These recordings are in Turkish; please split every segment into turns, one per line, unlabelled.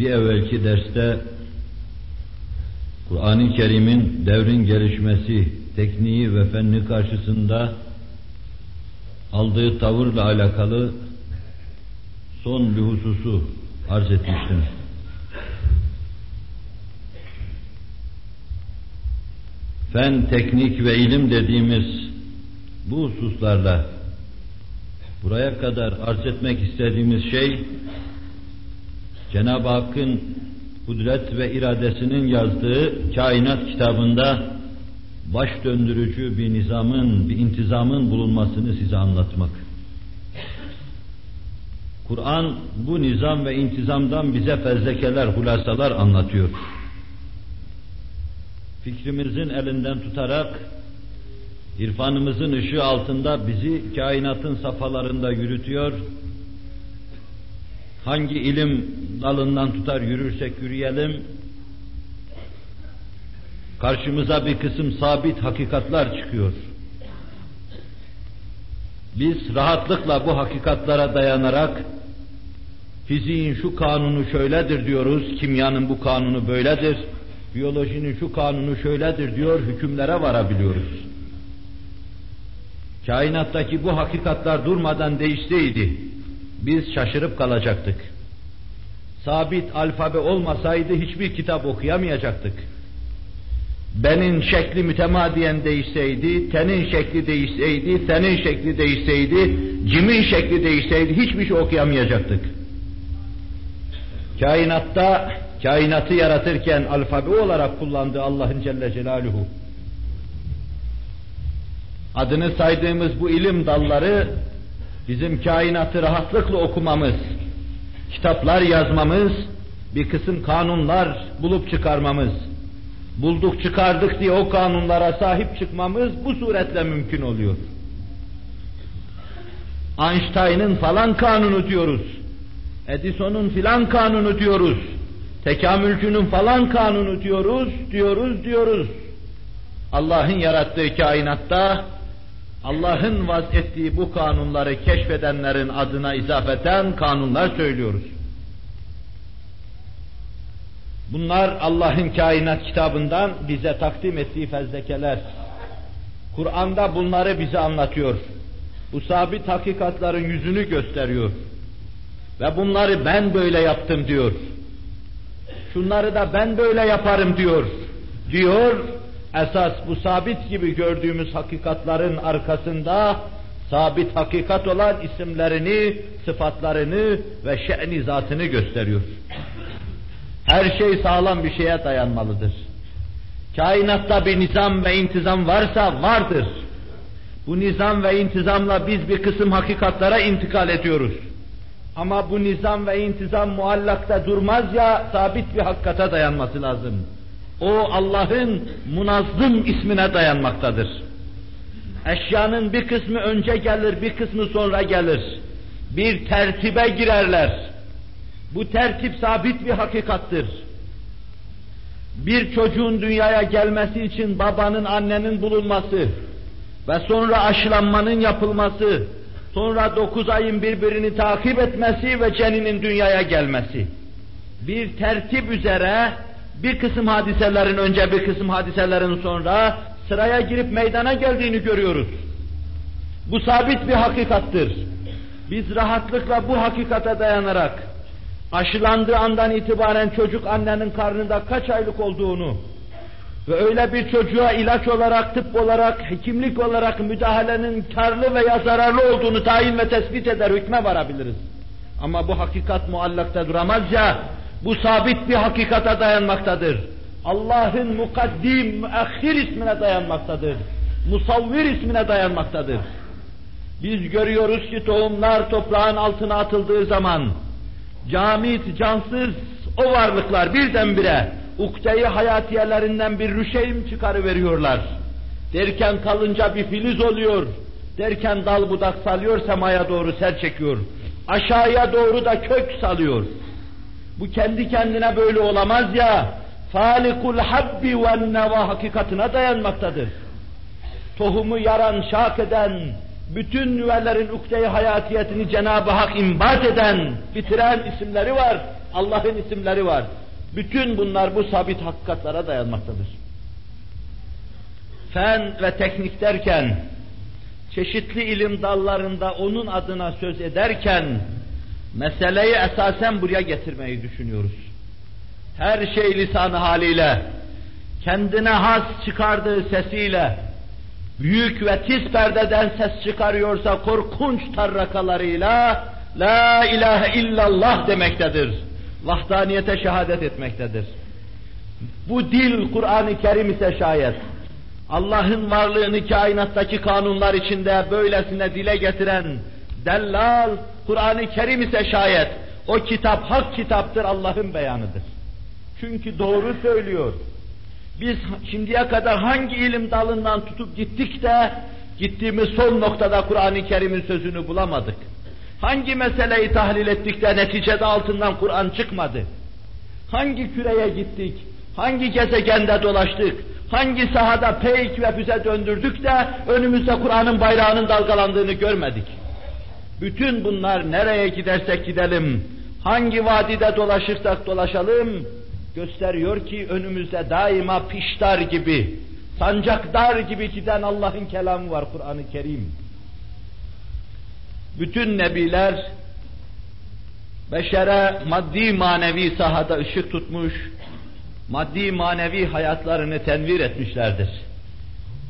Bir evvelki derste Kur'an-ı Kerim'in devrin gelişmesi, tekniği ve fenni karşısında aldığı tavırla alakalı son bir hususu arz etmiştim. Fen, teknik ve ilim dediğimiz bu hususlarla buraya kadar arz etmek istediğimiz şey Cenab-ı Hakk'ın kudret ve iradesinin yazdığı kainat kitabında baş döndürücü bir nizamın, bir intizamın bulunmasını size anlatmak. Kur'an bu nizam ve intizamdan bize fezlekeler, hulasalar anlatıyor. Fikrimizin elinden tutarak irfanımızın ışığı altında bizi kainatın safhalarında yürütüyor. Hangi ilim dalından tutar yürürsek yürüyelim, karşımıza bir kısım sabit hakikatlar çıkıyor. Biz rahatlıkla bu hakikatlara dayanarak fiziğin şu kanunu şöyledir diyoruz, kimyanın bu kanunu böyledir, biyolojinin şu kanunu şöyledir diyor, hükümlere varabiliyoruz. Kainattaki bu hakikatlar durmadan değişseydi, biz şaşırıp kalacaktık. Sabit alfabe olmasaydı hiçbir kitap okuyamayacaktık. Benin şekli mütemadiyen değişseydi, tenin şekli değişseydi, senin şekli değişseydi, cimin şekli değişseydi hiçbir şey okuyamayacaktık. Kainatta, kainatı yaratırken alfabe olarak kullandığı Allah'ın Celle Celaluhu. Adını saydığımız bu ilim dalları bizim kainatı rahatlıkla okumamız, kitaplar yazmamız, bir kısım kanunlar bulup çıkarmamız, bulduk çıkardık diye o kanunlara sahip çıkmamız bu suretle mümkün oluyor. Einstein'ın falan kanunu diyoruz. Edison'un filan kanunu diyoruz. Tekamülcünün falan kanunu diyoruz, diyoruz, diyoruz. Allah'ın yarattığı kainatta Allah'ın vaz ettiği bu kanunları keşfedenlerin adına izafeten kanunlar söylüyoruz. Bunlar Allah'ın kainat kitabından bize takdim ettiği fezlekeler. Kur'an'da bunları bize anlatıyor. Bu sabit hakikatların yüzünü gösteriyor. Ve bunları ben böyle yaptım diyor. Şunları da ben böyle yaparım diyor. Diyor, esas bu sabit gibi gördüğümüz hakikatların arkasında sabit hakikat olan isimlerini, sıfatlarını ve şe'ni zatını gösteriyor. Her şey sağlam bir şeye dayanmalıdır. Kainatta bir nizam ve intizam varsa vardır. Bu nizam ve intizamla biz bir kısım hakikatlara intikal ediyoruz. Ama bu nizam ve intizam muallakta durmaz ya sabit bir hakikate dayanması lazım. O Allah'ın munazzım ismine dayanmaktadır. Eşyanın bir kısmı önce gelir, bir kısmı sonra gelir. Bir tertibe girerler. Bu tertip sabit bir hakikattır. Bir çocuğun dünyaya gelmesi için babanın, annenin bulunması ve sonra aşılanmanın yapılması, sonra dokuz ayın birbirini takip etmesi ve ceninin dünyaya gelmesi. Bir tertip üzere bir kısım hadiselerin önce bir kısım hadiselerin sonra sıraya girip meydana geldiğini görüyoruz. Bu sabit bir hakikattır. Biz rahatlıkla bu hakikate dayanarak aşılandığı andan itibaren çocuk annenin karnında kaç aylık olduğunu ve öyle bir çocuğa ilaç olarak, tıp olarak, hekimlik olarak müdahalenin karlı veya zararlı olduğunu tayin ve tespit eder, hükme varabiliriz. Ama bu hakikat muallakta duramaz ya, bu sabit bir hakikata dayanmaktadır. Allah'ın mukaddim, müahhir ismine dayanmaktadır. Musavvir ismine dayanmaktadır. Biz görüyoruz ki tohumlar toprağın altına atıldığı zaman, camit, cansız o varlıklar birdenbire ukdeyi hayatiyelerinden bir rüşeym çıkarıveriyorlar. Derken kalınca bir filiz oluyor. Derken dal budak salıyor, semaya doğru ser çekiyor. Aşağıya doğru da kök salıyor. Bu kendi kendine böyle olamaz ya. Falikul habbi ve neva hakikatine dayanmaktadır. Tohumu yaran, şak eden, bütün nüvelerin ukde-i hayatiyetini Cenab-ı Hak imbat eden, bitiren isimleri var. Allah'ın isimleri var. Bütün bunlar bu sabit hakikatlara dayanmaktadır. Fen ve teknik derken, çeşitli ilim dallarında onun adına söz ederken, meseleyi esasen buraya getirmeyi düşünüyoruz. Her şey lisanı haliyle, kendine has çıkardığı sesiyle, büyük ve tiz perdeden ses çıkarıyorsa korkunç tarrakalarıyla, La ilahe illallah demektedir. Vahdaniyete şehadet etmektedir. Bu dil Kur'an-ı Kerim ise şayet, Allah'ın varlığını kainattaki kanunlar içinde böylesine dile getiren dellal, Kur'an-ı Kerim ise şayet, o kitap hak kitaptır, Allah'ın beyanıdır. Çünkü doğru söylüyor. Biz şimdiye kadar hangi ilim dalından tutup gittik de, gittiğimiz son noktada Kur'an-ı Kerim'in sözünü bulamadık. Hangi meseleyi tahlil ettik de neticede altından Kur'an çıkmadı? Hangi küreye gittik? Hangi gezegende dolaştık? Hangi sahada peyk ve füze döndürdük de önümüzde Kur'an'ın bayrağının dalgalandığını görmedik? Bütün bunlar nereye gidersek gidelim, hangi vadide dolaşırsak dolaşalım, gösteriyor ki önümüzde daima piştar gibi, sancaktar gibi giden Allah'ın kelamı var Kur'an-ı Kerim. Bütün nebiler beşere maddi manevi sahada ışık tutmuş, maddi manevi hayatlarını tenvir etmişlerdir.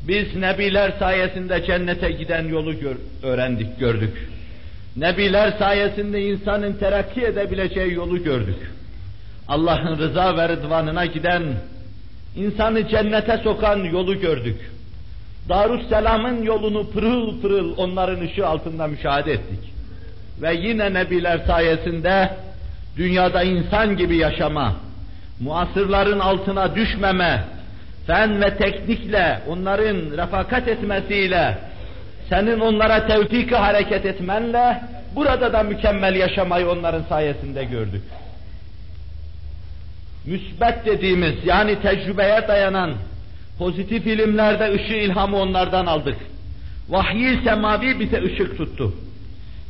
Biz nebiler sayesinde cennete giden yolu gör, öğrendik, gördük. Nebiler sayesinde insanın terakki edebileceği yolu gördük. Allah'ın rıza ve rıdvanına giden, insanı cennete sokan yolu gördük. Darüsselam'ın yolunu pırıl pırıl onların ışığı altında müşahede ettik. Ve yine nebiler sayesinde dünyada insan gibi yaşama, muasırların altına düşmeme, fen ve teknikle onların refakat etmesiyle, senin onlara tevfik hareket etmenle, burada da mükemmel yaşamayı onların sayesinde gördük. Müsbet dediğimiz yani tecrübeye dayanan pozitif ilimlerde ışığı ilhamı onlardan aldık. Vahyi semavi bize ışık tuttu.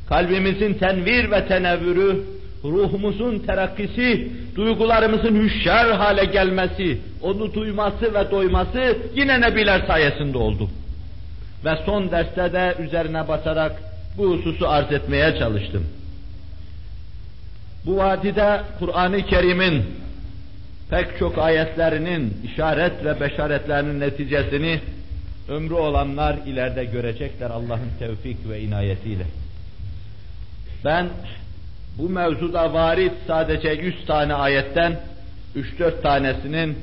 Kalbimizin tenvir ve tenevvürü, ruhumuzun terakkisi, duygularımızın hüşşar hale gelmesi, onu duyması ve doyması yine nebiler sayesinde oldu. Ve son derste de üzerine basarak bu hususu arz etmeye çalıştım. Bu vadide Kur'an-ı Kerim'in pek çok ayetlerinin işaret ve beşaretlerinin neticesini ömrü olanlar ileride görecekler Allah'ın tevfik ve inayetiyle. Ben bu mevzuda varit sadece yüz tane ayetten üç dört tanesinin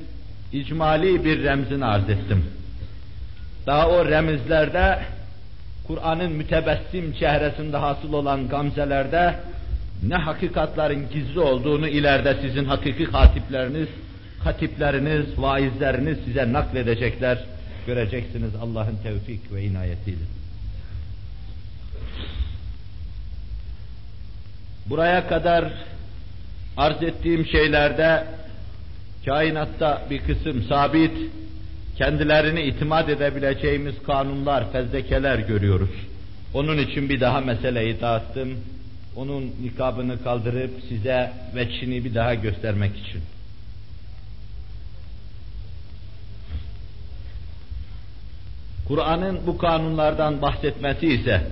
icmali bir remzini arz ettim. Daha o remizlerde Kur'an'ın mütebessim çehresinde hasıl olan gamzelerde ne hakikatların gizli olduğunu ileride sizin hakiki hatipleriniz, katipleriniz, vaizleriniz size nakledecekler. Göreceksiniz Allah'ın tevfik ve inayetiyle. Buraya kadar arz ettiğim şeylerde kainatta bir kısım sabit, kendilerini itimat edebileceğimiz kanunlar, fezlekeler görüyoruz. Onun için bir daha meseleyi dağıttım onun nikabını kaldırıp size veçini bir daha göstermek için. Kur'an'ın bu kanunlardan bahsetmesi ise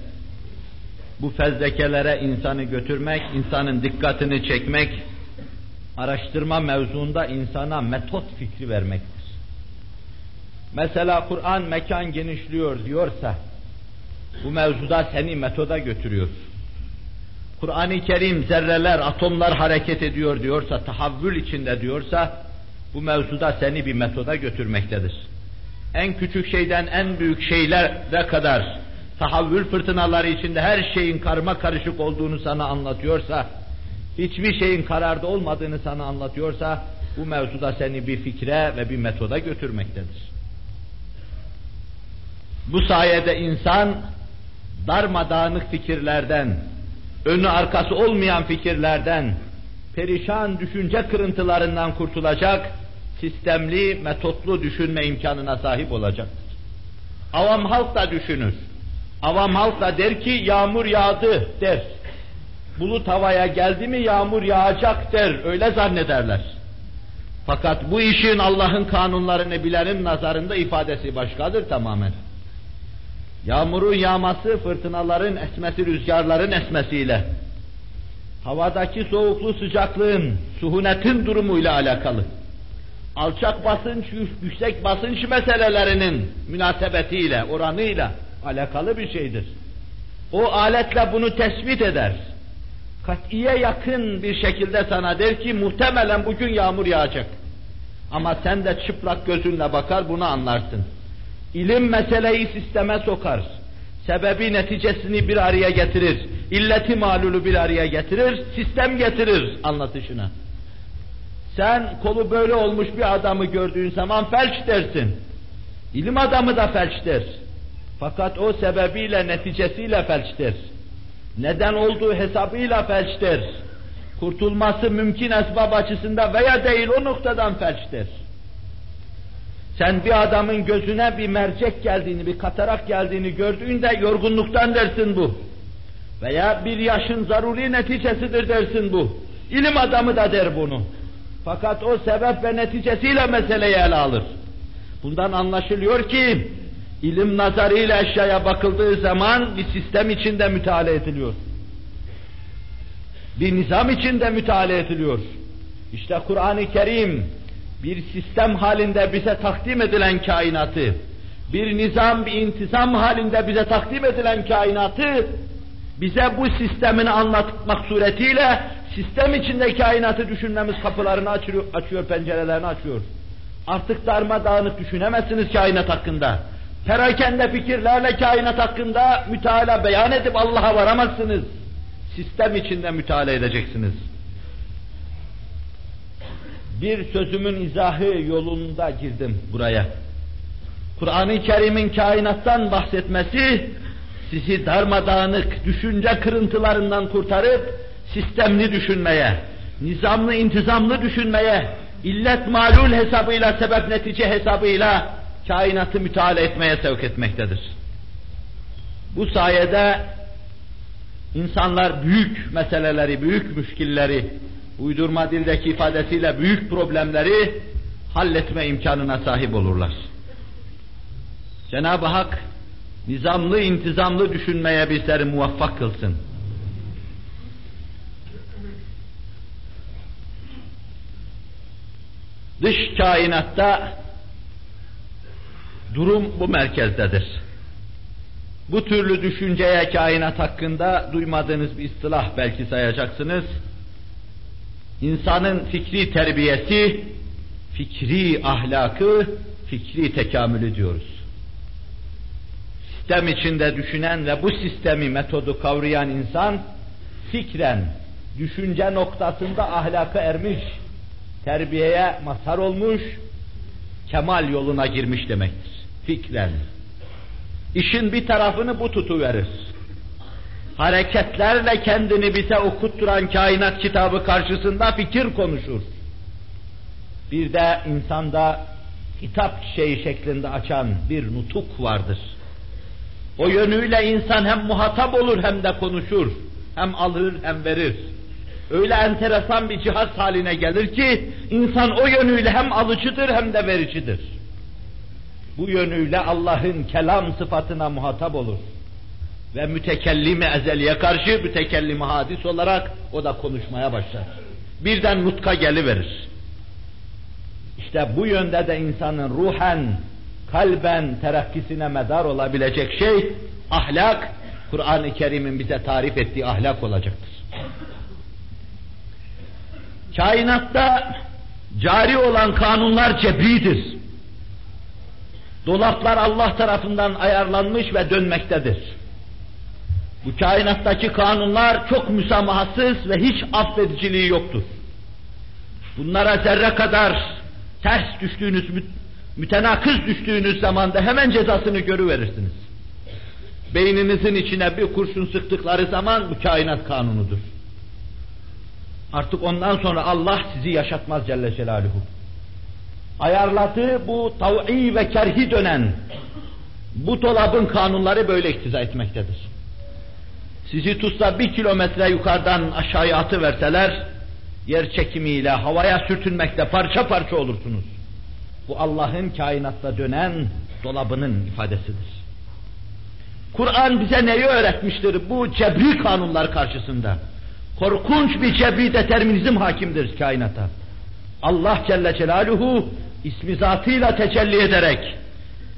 bu fezlekelere insanı götürmek, insanın dikkatini çekmek, araştırma mevzuunda insana metot fikri vermektir. Mesela Kur'an mekan genişliyor diyorsa, bu mevzuda seni metoda götürüyor. Kur'an-ı Kerim zerreler, atomlar hareket ediyor diyorsa, tahavvül içinde diyorsa, bu mevzuda seni bir metoda götürmektedir. En küçük şeyden en büyük şeylere kadar tahavvül fırtınaları içinde her şeyin karma karışık olduğunu sana anlatıyorsa, hiçbir şeyin kararda olmadığını sana anlatıyorsa, bu mevzuda seni bir fikre ve bir metoda götürmektedir. Bu sayede insan darmadağınık fikirlerden, önü arkası olmayan fikirlerden, perişan düşünce kırıntılarından kurtulacak, sistemli, metotlu düşünme imkanına sahip olacaktır. Avam halk da düşünür. Avam halk da der ki yağmur yağdı der. bulut havaya geldi mi yağmur yağacak der, öyle zannederler. Fakat bu işin Allah'ın kanunlarını bilenin nazarında ifadesi başkadır tamamen. Yağmurun yağması, fırtınaların esmesi, rüzgarların esmesiyle, havadaki soğuklu sıcaklığın, suhunetin durumuyla alakalı. Alçak basınç, yüksek basınç meselelerinin münasebetiyle, oranıyla alakalı bir şeydir. O aletle bunu tespit eder. Katiye yakın bir şekilde sana der ki muhtemelen bugün yağmur yağacak. Ama sen de çıplak gözünle bakar bunu anlarsın. İlim meseleyi sisteme sokar. Sebebi neticesini bir araya getirir. İlleti malulu bir araya getirir, sistem getirir anlatışına. Sen kolu böyle olmuş bir adamı gördüğün zaman felç dersin. İlim adamı da felçtir. Fakat o sebebiyle, neticesiyle felçtir. Neden olduğu hesabıyla felçtir. Kurtulması mümkün esbab açısında veya değil o noktadan felçtir. Sen bir adamın gözüne bir mercek geldiğini, bir katarak geldiğini gördüğünde yorgunluktan dersin bu. Veya bir yaşın zaruri neticesidir dersin bu. İlim adamı da der bunu. Fakat o sebep ve neticesiyle meseleyi ele alır. Bundan anlaşılıyor ki ilim nazarıyla eşyaya bakıldığı zaman bir sistem içinde müteala ediliyor. Bir nizam içinde müteala ediliyor. İşte Kur'an-ı Kerim bir sistem halinde bize takdim edilen kainatı, bir nizam, bir intizam halinde bize takdim edilen kainatı, bize bu sistemini anlatmak suretiyle sistem içinde kainatı düşünmemiz kapılarını açıyor, açıyor pencerelerini açıyor. Artık darmadağınık düşünemezsiniz kainat hakkında. Perakende fikirlerle kainat hakkında müteala beyan edip Allah'a varamazsınız. Sistem içinde müteala edeceksiniz. Bir sözümün izahı yolunda girdim buraya. Kur'an-ı Kerim'in kainattan bahsetmesi, sizi darmadağınık düşünce kırıntılarından kurtarıp, sistemli düşünmeye, nizamlı intizamlı düşünmeye, illet malul hesabıyla, sebep netice hesabıyla kainatı müteala etmeye sevk etmektedir. Bu sayede insanlar büyük meseleleri, büyük müşkilleri, uydurma dildeki ifadesiyle büyük problemleri halletme imkanına sahip olurlar. Cenab-ı Hak nizamlı, intizamlı düşünmeye bizleri muvaffak kılsın. Dış kainatta durum bu merkezdedir. Bu türlü düşünceye kainat hakkında duymadığınız bir istilah belki sayacaksınız. İnsanın fikri terbiyesi, fikri ahlakı, fikri tekamülü diyoruz. Sistem içinde düşünen ve bu sistemi, metodu kavrayan insan, fikren, düşünce noktasında ahlaka ermiş, terbiyeye mazhar olmuş, kemal yoluna girmiş demektir. Fikren. İşin bir tarafını bu tutuverir. Hareketlerle kendini bize okutturan kainat kitabı karşısında fikir konuşur. Bir de insanda kitap şeyi şeklinde açan bir nutuk vardır. O yönüyle insan hem muhatap olur hem de konuşur. Hem alır hem verir öyle enteresan bir cihaz haline gelir ki insan o yönüyle hem alıcıdır hem de vericidir. Bu yönüyle Allah'ın kelam sıfatına muhatap olur. Ve mütekellimi ezeliye karşı mütekellimi hadis olarak o da konuşmaya başlar. Birden nutka geliverir. İşte bu yönde de insanın ruhen, kalben terakkisine medar olabilecek şey ahlak, Kur'an-ı Kerim'in bize tarif ettiği ahlak olacaktır. Kainatta cari olan kanunlar cebridir. Dolaplar Allah tarafından ayarlanmış ve dönmektedir. Bu kainattaki kanunlar çok müsamahasız ve hiç affediciliği yoktur. Bunlara zerre kadar ters düştüğünüz, mütenakız düştüğünüz zamanda hemen cezasını görüverirsiniz. Beyninizin içine bir kurşun sıktıkları zaman bu kainat kanunudur. Artık ondan sonra Allah sizi yaşatmaz Celle Celaluhu. Ayarladığı bu tav'i ve kerhi dönen bu dolabın kanunları böyle iktiza etmektedir. Sizi tutsa bir kilometre yukarıdan aşağıya atı verseler, yer çekimiyle havaya sürtünmekte parça parça olursunuz. Bu Allah'ın kainatta dönen dolabının ifadesidir. Kur'an bize neyi öğretmiştir bu cebri kanunlar karşısında? Korkunç bir cebri determinizm hakimdir kainata. Allah Celle Celaluhu ismi zatıyla tecelli ederek,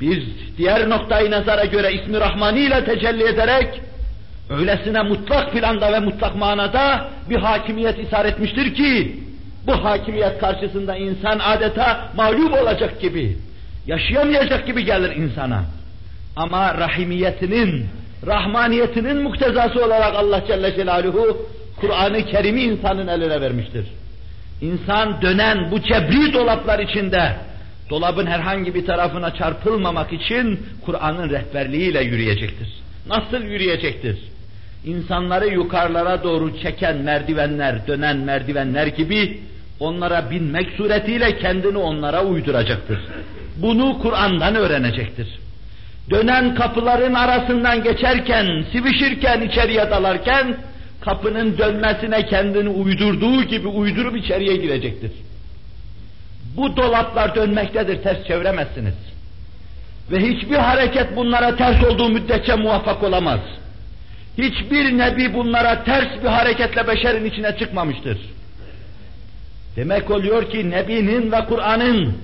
bir diğer noktayı nazara göre ismi Rahmani ile tecelli ederek, öylesine mutlak planda ve mutlak manada bir hakimiyet isar etmiştir ki, bu hakimiyet karşısında insan adeta mağlup olacak gibi, yaşayamayacak gibi gelir insana. Ama rahimiyetinin, rahmaniyetinin muktezası olarak Allah Celle Celaluhu Kur'an-ı Kerim'i insanın eline vermiştir. İnsan dönen bu cebri dolaplar içinde dolabın herhangi bir tarafına çarpılmamak için Kur'an'ın rehberliğiyle yürüyecektir. Nasıl yürüyecektir? İnsanları yukarılara doğru çeken merdivenler, dönen merdivenler gibi onlara binmek suretiyle kendini onlara uyduracaktır. Bunu Kur'an'dan öğrenecektir. Dönen kapıların arasından geçerken, sivişirken, içeriye dalarken kapının dönmesine kendini uydurduğu gibi uydurup içeriye girecektir. Bu dolaplar dönmektedir, ters çeviremezsiniz. Ve hiçbir hareket bunlara ters olduğu müddetçe muvaffak olamaz. Hiçbir nebi bunlara ters bir hareketle beşerin içine çıkmamıştır. Demek oluyor ki Nebi'nin ve Kur'an'ın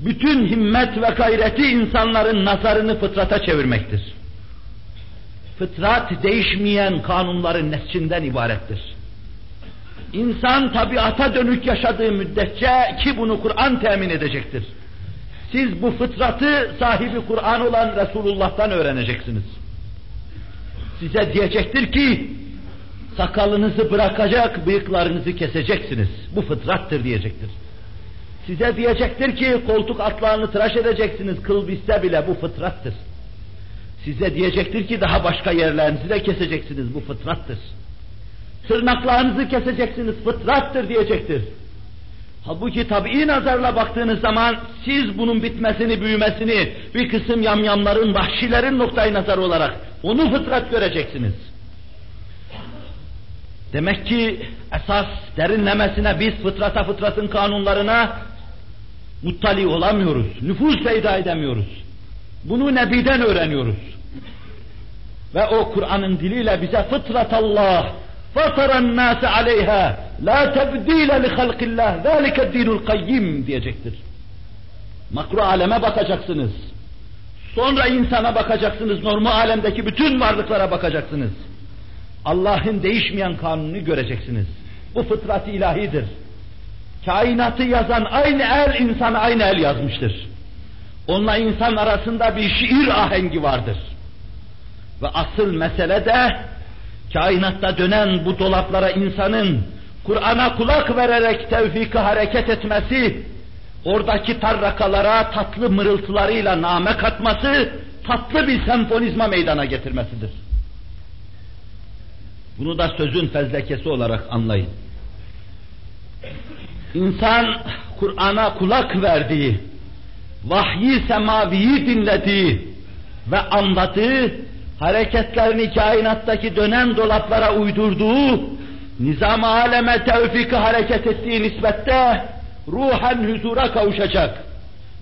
bütün himmet ve gayreti insanların nazarını fıtrata çevirmektir. Fıtrat değişmeyen kanunların nescinden ibarettir. İnsan tabiata dönük yaşadığı müddetçe ki bunu Kur'an temin edecektir. Siz bu fıtratı sahibi Kur'an olan Resulullah'tan öğreneceksiniz. Size diyecektir ki sakalınızı bırakacak, bıyıklarınızı keseceksiniz. Bu fıtrattır diyecektir. Size diyecektir ki koltuk atlarını tıraş edeceksiniz, kıl biste bile bu fıtrattır. Size diyecektir ki daha başka yerlerinizi de keseceksiniz, bu fıtrattır. Tırnaklarınızı keseceksiniz, fıtrattır diyecektir. Halbuki tabii nazarla baktığınız zaman siz bunun bitmesini, büyümesini bir kısım yamyamların, vahşilerin noktayı nazar olarak onu fıtrat göreceksiniz. Demek ki esas derinlemesine biz fıtrata fıtratın kanunlarına muttali olamıyoruz. Nüfuz peyda edemiyoruz. Bunu Nebi'den öğreniyoruz. Ve o Kur'an'ın diliyle bize fıtratallah fataran nase aleyha la tebdile li halqillah zalike dinul kayyim diyecektir. Makru aleme bakacaksınız. Sonra insana bakacaksınız. Normal alemdeki bütün varlıklara bakacaksınız. Allah'ın değişmeyen kanunu göreceksiniz. Bu fıtrat ilahidir. Kainatı yazan aynı el insana aynı el yazmıştır. Onunla insan arasında bir şiir ahengi vardır. Ve asıl mesele de kainatta dönen bu dolaplara insanın Kur'an'a kulak vererek tevfiki hareket etmesi, oradaki tarrakalara tatlı mırıltılarıyla name katması, tatlı bir senfonizma meydana getirmesidir. Bunu da sözün fezlekesi olarak anlayın. İnsan Kur'an'a kulak verdiği, vahyi semaviyi dinlediği ve anladığı, hareketlerini kainattaki dönen dolaplara uydurduğu, nizam aleme tevfiki hareket ettiği nispette ruhen huzura kavuşacak.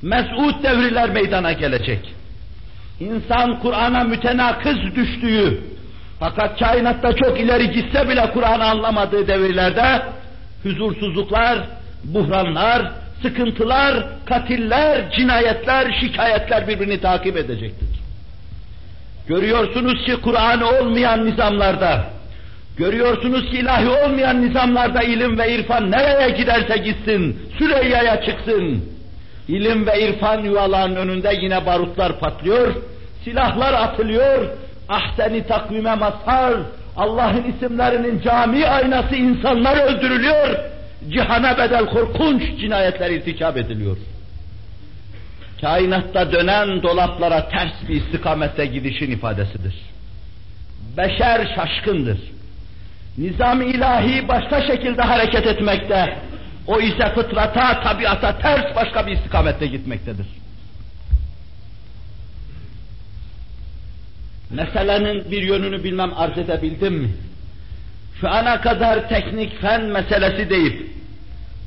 Mes'ud devriler meydana gelecek. İnsan Kur'an'a mütenakız düştüğü, fakat kainatta çok ileri gitse bile Kur'an'ı anlamadığı devirlerde huzursuzluklar, buhranlar, sıkıntılar, katiller, cinayetler, şikayetler birbirini takip edecektir. Görüyorsunuz ki Kur'an olmayan nizamlarda, görüyorsunuz ki ilahi olmayan nizamlarda ilim ve irfan nereye giderse gitsin, Süreyya'ya çıksın. İlim ve irfan yuvalarının önünde yine barutlar patlıyor, silahlar atılıyor, ahseni takvime mazhar, Allah'ın isimlerinin cami aynası insanlar öldürülüyor, cihana bedel korkunç cinayetler irtikap ediliyor. Kainatta dönen dolaplara ters bir istikamette gidişin ifadesidir. Beşer şaşkındır. Nizam ilahi başka şekilde hareket etmekte, o ise fıtrata, tabiata ters başka bir istikamette gitmektedir. meselenin bir yönünü bilmem arz edebildim mi? Şu ana kadar teknik fen meselesi deyip,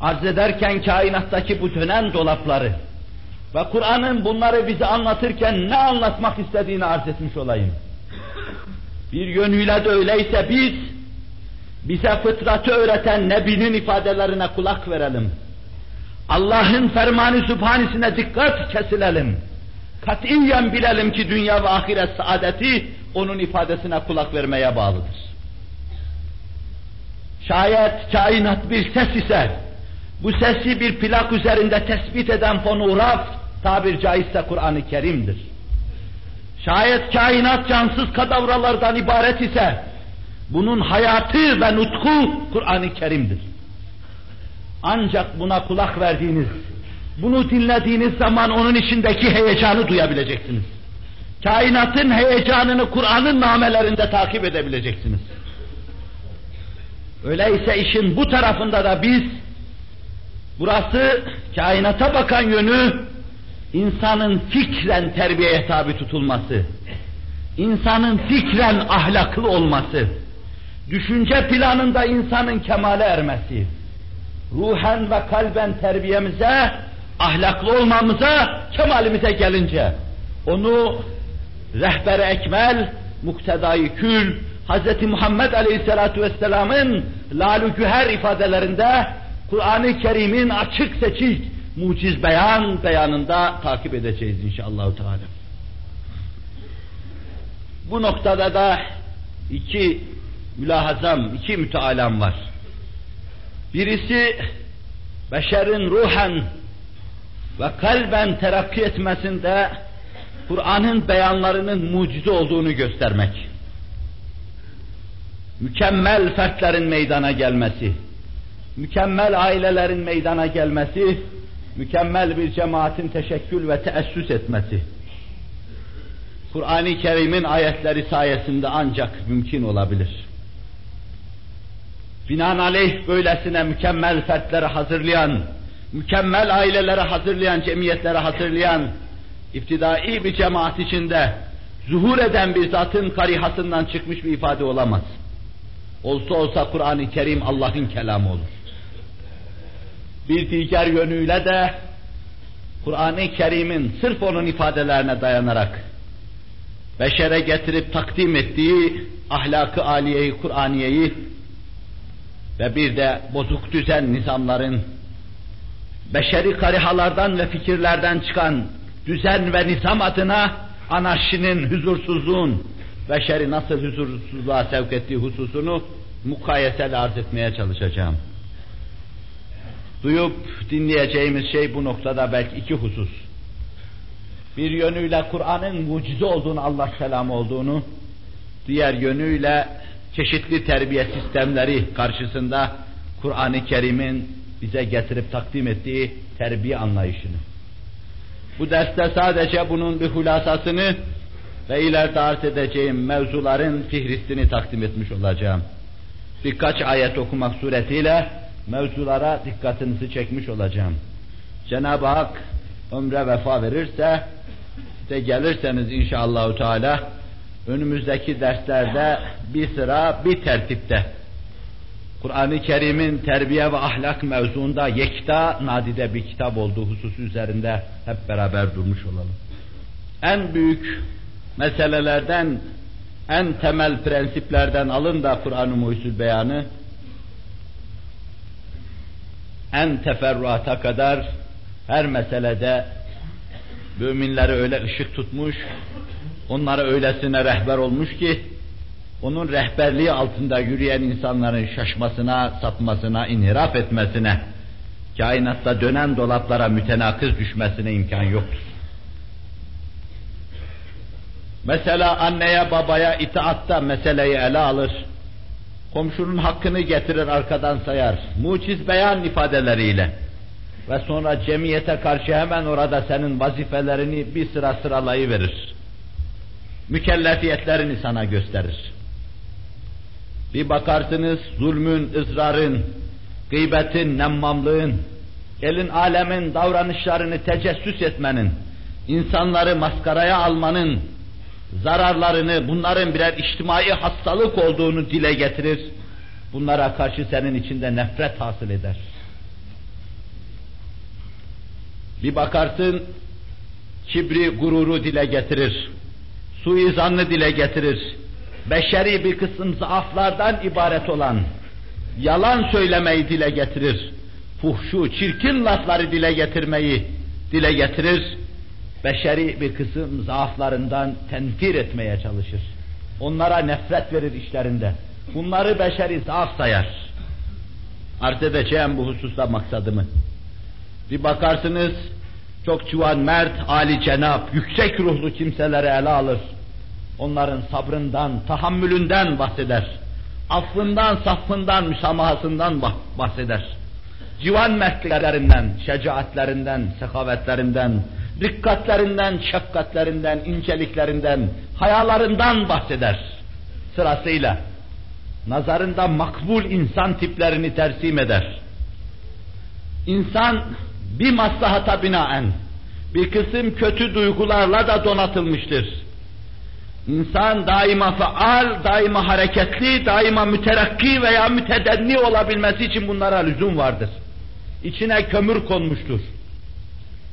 arz ederken kainattaki bu dönen dolapları ve Kur'an'ın bunları bize anlatırken ne anlatmak istediğini arz etmiş olayım. Bir yönüyle de öyleyse biz, bize fıtratı öğreten Nebi'nin ifadelerine kulak verelim. Allah'ın fermanı sübhanisine dikkat kesilelim. Katiyen bilelim ki dünya ve ahiret saadeti onun ifadesine kulak vermeye bağlıdır. Şayet kainat bir ses ise, bu sesi bir plak üzerinde tespit eden fonograf, tabir caizse Kur'an-ı Kerim'dir. Şayet kainat cansız kadavralardan ibaret ise, bunun hayatı ve nutku Kur'an-ı Kerim'dir. Ancak buna kulak verdiğiniz, bunu dinlediğiniz zaman onun içindeki heyecanı duyabileceksiniz. Kainatın heyecanını Kur'an'ın namelerinde takip edebileceksiniz. Öyleyse işin bu tarafında da biz, burası kainata bakan yönü, insanın fikren terbiyeye tabi tutulması, insanın fikren ahlaklı olması, düşünce planında insanın kemale ermesi, ruhen ve kalben terbiyemize, ahlaklı olmamıza, kemalimize gelince, onu rehber ekmel, muktedai kül, Hz. Muhammed Aleyhisselatü Vesselam'ın lalü güher ifadelerinde Kur'an-ı Kerim'in açık seçik muciz beyan beyanında takip edeceğiz inşallah Teala. Bu noktada da iki mülahazam, iki mütealam var. Birisi beşerin ruhen ve kalben terakki etmesinde Kur'an'ın beyanlarının mucize olduğunu göstermek. Mükemmel fertlerin meydana gelmesi, mükemmel ailelerin meydana gelmesi, mükemmel bir cemaatin teşekkül ve teessüs etmesi. Kur'an-ı Kerim'in ayetleri sayesinde ancak mümkün olabilir. Binaenaleyh böylesine mükemmel fertleri hazırlayan, mükemmel aileleri hazırlayan, cemiyetleri hazırlayan, iftidai bir cemaat içinde zuhur eden bir zatın karihasından çıkmış bir ifade olamaz. Olsa olsa Kur'an-ı Kerim Allah'ın kelamı olur. Bir diğer yönüyle de Kur'an-ı Kerim'in sırf onun ifadelerine dayanarak beşere getirip takdim ettiği ahlakı aliyeyi, Kur'aniyeyi ve bir de bozuk düzen nizamların beşeri karihalardan ve fikirlerden çıkan düzen ve nizam adına anarşinin, huzursuzluğun beşeri nasıl huzursuzluğa sevk ettiği hususunu mukayesel arz etmeye çalışacağım. Duyup dinleyeceğimiz şey bu noktada belki iki husus. Bir yönüyle Kur'an'ın mucize olduğunu, Allah kelamı olduğunu, diğer yönüyle çeşitli terbiye sistemleri karşısında Kur'an-ı Kerim'in bize getirip takdim ettiği terbiye anlayışını. Bu derste sadece bunun bir hulasasını ve ileride arz edeceğim mevzuların fihristini takdim etmiş olacağım. Birkaç ayet okumak suretiyle mevzulara dikkatinizi çekmiş olacağım. Cenab-ı Hak ömre vefa verirse de gelirseniz inşallah Teala önümüzdeki derslerde bir sıra bir tertipte Kur'an-ı Kerim'in terbiye ve ahlak mevzuunda yekta nadide bir kitap olduğu hususu üzerinde hep beraber durmuş olalım. En büyük meselelerden, en temel prensiplerden alın da Kur'an-ı Muhyüzül Beyanı en teferruata kadar her meselede müminleri öyle ışık tutmuş, onlara öylesine rehber olmuş ki, onun rehberliği altında yürüyen insanların şaşmasına, sapmasına, inhiraf etmesine, kainatta dönen dolaplara mütenakız düşmesine imkan yoktur. Mesela anneye babaya itaatta meseleyi ele alır, komşunun hakkını getirir arkadan sayar, muciz beyan ifadeleriyle ve sonra cemiyete karşı hemen orada senin vazifelerini bir sıra sıralayıverir. Mükellefiyetlerini sana gösterir. Bir bakarsınız zulmün, ızrarın, gıybetin, nemmamlığın, elin alemin davranışlarını tecessüs etmenin, insanları maskaraya almanın, zararlarını, bunların birer içtimai hastalık olduğunu dile getirir. Bunlara karşı senin içinde nefret hasıl eder. Bir bakarsın, kibri, gururu dile getirir. Suizanlı dile getirir. Beşeri bir kısım zaaflardan ibaret olan, yalan söylemeyi dile getirir. Fuhşu, çirkin lafları dile getirmeyi dile getirir. Beşeri bir kısım zaaflarından tenfir etmeye çalışır. Onlara nefret verir işlerinde. Bunları beşeri zaaf sayar. Arz edeceğim bu hususta maksadımı. Bir bakarsınız çok civan, mert, ali cenap, yüksek ruhlu kimseleri ele alır. Onların sabrından, tahammülünden bahseder. Affından, safından, müsamahasından bahseder. Civan mertliklerinden, şecaatlerinden, sekavetlerinden, dikkatlerinden, şefkatlerinden, inceliklerinden, hayalarından bahseder sırasıyla. Nazarında makbul insan tiplerini tersim eder. İnsan bir maslahata binaen bir kısım kötü duygularla da donatılmıştır. İnsan daima faal, daima hareketli, daima müterakki veya mütedenni olabilmesi için bunlara lüzum vardır. İçine kömür konmuştur.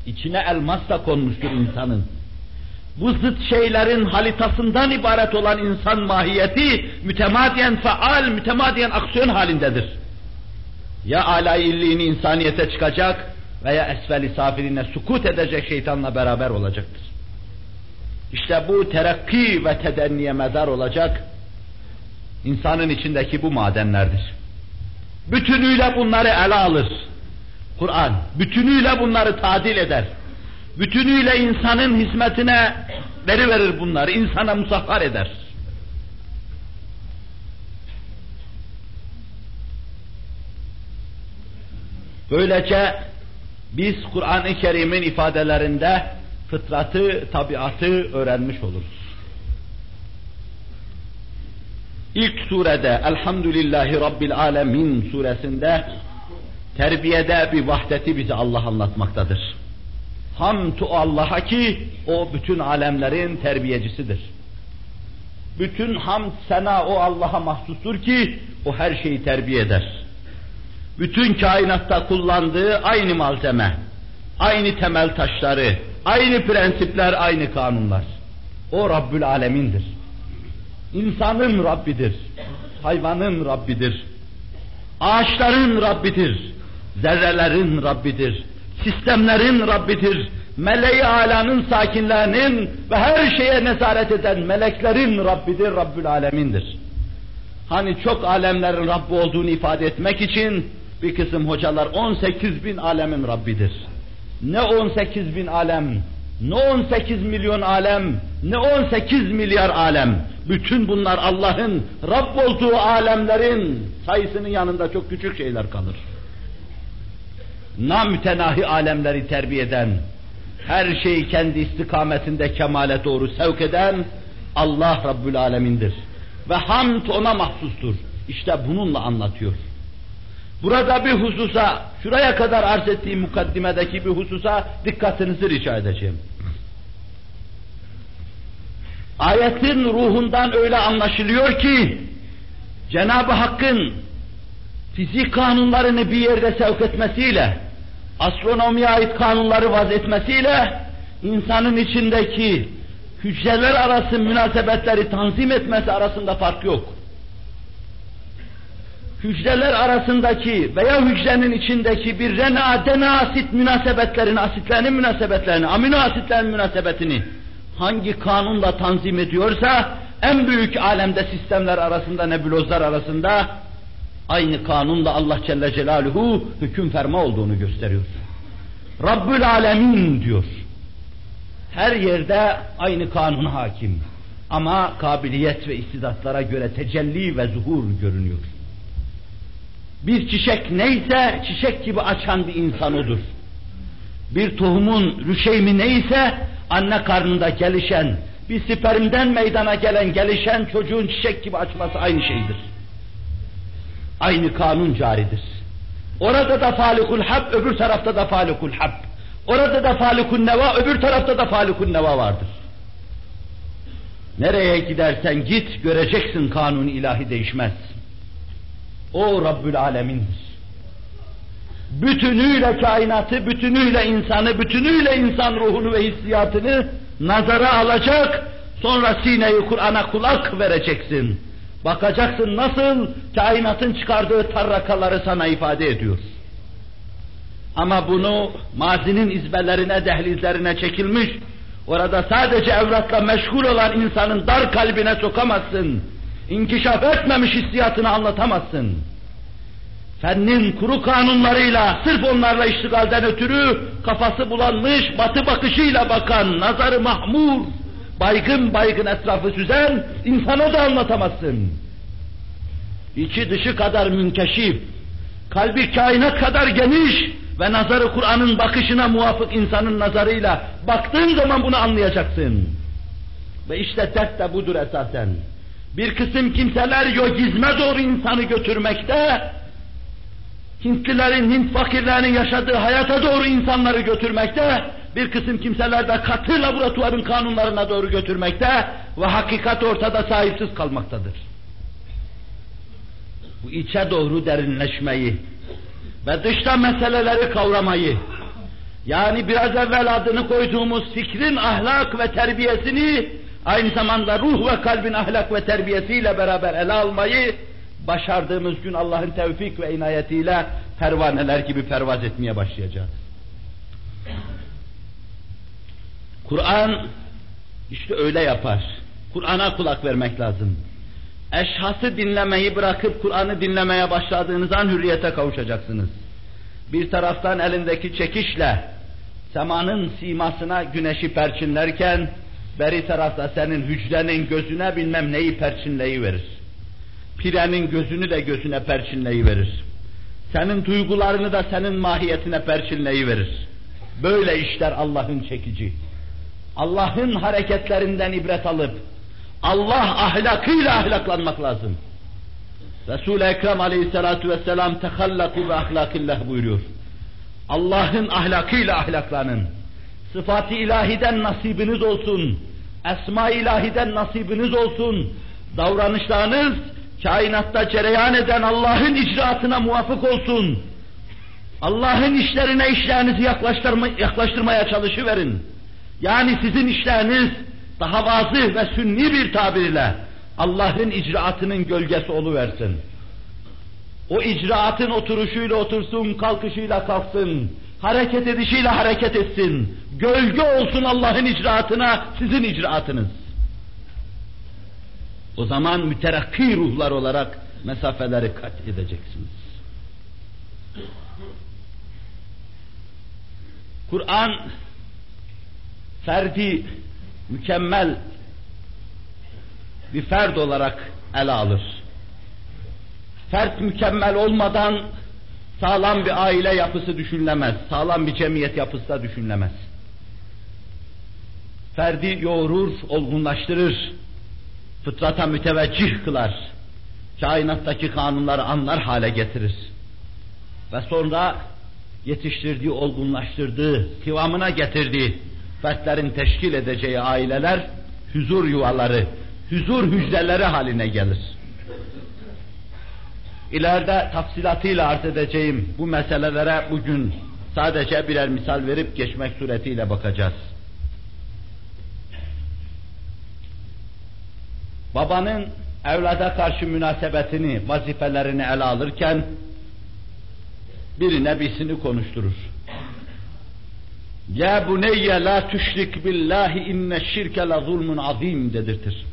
İçine elmas da konmuştur insanın. Bu zıt şeylerin halitasından ibaret olan insan mahiyeti mütemadiyen faal, mütemadiyen aksiyon halindedir. Ya alayilliğini insaniyete çıkacak veya esfeli safirine sukut edecek şeytanla beraber olacaktır. İşte bu terakki ve tedenniye medar olacak insanın içindeki bu madenlerdir. Bütünüyle bunları ele alır. Kur'an bütünüyle bunları tadil eder. Bütünüyle insanın hizmetine veri verir bunları, insana musahhar eder. Böylece biz Kur'an-ı Kerim'in ifadelerinde fıtratı, tabiatı öğrenmiş oluruz. İlk surede Elhamdülillahi Rabbil Alemin suresinde terbiyede bir vahdeti bize Allah anlatmaktadır. Hamd Allah'a ki o bütün alemlerin terbiyecisidir. Bütün hamd sena o Allah'a mahsustur ki o her şeyi terbiye eder. Bütün kainatta kullandığı aynı malzeme, aynı temel taşları, aynı prensipler, aynı kanunlar. O Rabbül Alemin'dir. İnsanın Rabbidir. Hayvanın Rabbidir. Ağaçların Rabbidir. Zerrelerin Rabbidir. Sistemlerin Rabbidir. Meleği alanın sakinlerinin ve her şeye nezaret eden meleklerin Rabbidir, Rabbül Alemin'dir. Hani çok alemlerin Rabbi olduğunu ifade etmek için bir kısım hocalar 18 bin alemin Rabbidir. Ne 18 bin alem, ne 18 milyon alem, ne 18 milyar alem. Bütün bunlar Allah'ın Rabb olduğu alemlerin sayısının yanında çok küçük şeyler kalır. Namütenahi alemleri terbiye eden, her şeyi kendi istikametinde kemale doğru sevk eden Allah Rabbül Alemin'dir. Ve hamd ona mahsustur. İşte bununla anlatıyor. Burada bir hususa, şuraya kadar arz ettiğim mukaddimedeki bir hususa dikkatinizi rica edeceğim. Ayetin ruhundan öyle anlaşılıyor ki, Cenab-ı Hakk'ın fizik kanunlarını bir yerde sevk etmesiyle, astronomiye ait kanunları vaz etmesiyle, insanın içindeki hücreler arası münasebetleri tanzim etmesi arasında fark yok hücreler arasındaki veya hücrenin içindeki bir rena dena asit münasebetlerini, asitlerin münasebetlerini, amino asitlerin münasebetini hangi kanunla tanzim ediyorsa en büyük alemde sistemler arasında, nebulozlar arasında aynı kanunla Allah Celle Celaluhu hüküm ferma olduğunu gösteriyor. Rabbül Alemin diyor. Her yerde aynı kanun hakim. Ama kabiliyet ve istidatlara göre tecelli ve zuhur görünüyor. Bir çiçek neyse çiçek gibi açan bir insan odur. Bir tohumun rüşeymi neyse anne karnında gelişen, bir spermden meydana gelen gelişen çocuğun çiçek gibi açması aynı şeydir. Aynı kanun caridir. Orada da falikul hab, öbür tarafta da falikul hab. Orada da falikun neva, öbür tarafta da falikun neva vardır. Nereye gidersen git göreceksin kanun ilahi değişmez. O Rabbül Alemin'dir. Bütünüyle kainatı, bütünüyle insanı, bütünüyle insan ruhunu ve hissiyatını nazara alacak, sonra sineyi Kur'an'a kulak vereceksin. Bakacaksın nasıl kainatın çıkardığı tarrakaları sana ifade ediyor. Ama bunu mazinin izbelerine, dehlizlerine çekilmiş, orada sadece evrakla meşgul olan insanın dar kalbine sokamazsın. İnkişaf etmemiş hissiyatını anlatamazsın. Fennin kuru kanunlarıyla, sırf onlarla iştigalden ötürü kafası bulanmış, batı bakışıyla bakan, nazarı mahmur, baygın baygın etrafı süzen insana da anlatamazsın. İçi dışı kadar münkeşif, kalbi kainat kadar geniş ve nazarı Kur'an'ın bakışına muvafık insanın nazarıyla baktığın zaman bunu anlayacaksın. Ve işte dert de budur esasen. Bir kısım kimseler yogizme doğru insanı götürmekte, Hintlilerin, Hint fakirlerinin yaşadığı hayata doğru insanları götürmekte, bir kısım kimseler de katı laboratuvarın kanunlarına doğru götürmekte ve hakikat ortada sahipsiz kalmaktadır. Bu içe doğru derinleşmeyi ve dışta meseleleri kavramayı, yani biraz evvel adını koyduğumuz fikrin ahlak ve terbiyesini aynı zamanda ruh ve kalbin ahlak ve terbiyesiyle beraber ele almayı başardığımız gün Allah'ın tevfik ve inayetiyle pervaneler gibi pervaz etmeye başlayacağız. Kur'an işte öyle yapar. Kur'an'a kulak vermek lazım. Eşhası dinlemeyi bırakıp Kur'an'ı dinlemeye başladığınız an hürriyete kavuşacaksınız. Bir taraftan elindeki çekişle semanın simasına güneşi perçinlerken beri tarafta senin hücrenin gözüne bilmem neyi perçinleyi verir. Pirenin gözünü de gözüne perçinleyi verir. Senin duygularını da senin mahiyetine perçinleyi verir. Böyle işler Allah'ın çekici. Allah'ın hareketlerinden ibret alıp Allah ahlakıyla ahlaklanmak lazım. Resul-i Ekrem aleyhissalatu vesselam tehallaku ve ahlakillah buyuruyor. Allah'ın ahlakıyla ahlaklanın. Sıfat-ı ilahiden nasibiniz olsun. Esma-i ilahiden nasibiniz olsun. Davranışlarınız kainatta cereyan eden Allah'ın icraatına muvafık olsun. Allah'ın işlerine işlerinizi yaklaştırma, yaklaştırmaya çalışıverin. Yani sizin işleriniz daha vazı ve sünni bir tabirle Allah'ın icraatının gölgesi oluversin. O icraatın oturuşuyla otursun, kalkışıyla kalksın, hareket edişiyle hareket etsin. Gölge olsun Allah'ın icraatına sizin icraatınız. O zaman müterakki ruhlar olarak mesafeleri kat edeceksiniz. Kur'an ferdi mükemmel bir ferd olarak ele alır. Fert mükemmel olmadan sağlam bir aile yapısı düşünülemez, sağlam bir cemiyet yapısı da düşünülemez. Ferdi yoğurur, olgunlaştırır, fıtrata müteveccih kılar, kainattaki kanunları anlar hale getirir. Ve sonra yetiştirdiği, olgunlaştırdığı, kıvamına getirdiği fertlerin teşkil edeceği aileler huzur yuvaları, huzur hücreleri haline gelir. İleride tafsilatıyla arz edeceğim bu meselelere bugün sadece birer misal verip geçmek suretiyle bakacağız. Babanın evlada karşı münasebetini, vazifelerini ele alırken bir nebisini konuşturur. Ya buneyye la tüşrik billahi inne şirke la zulmun azim dedirtir.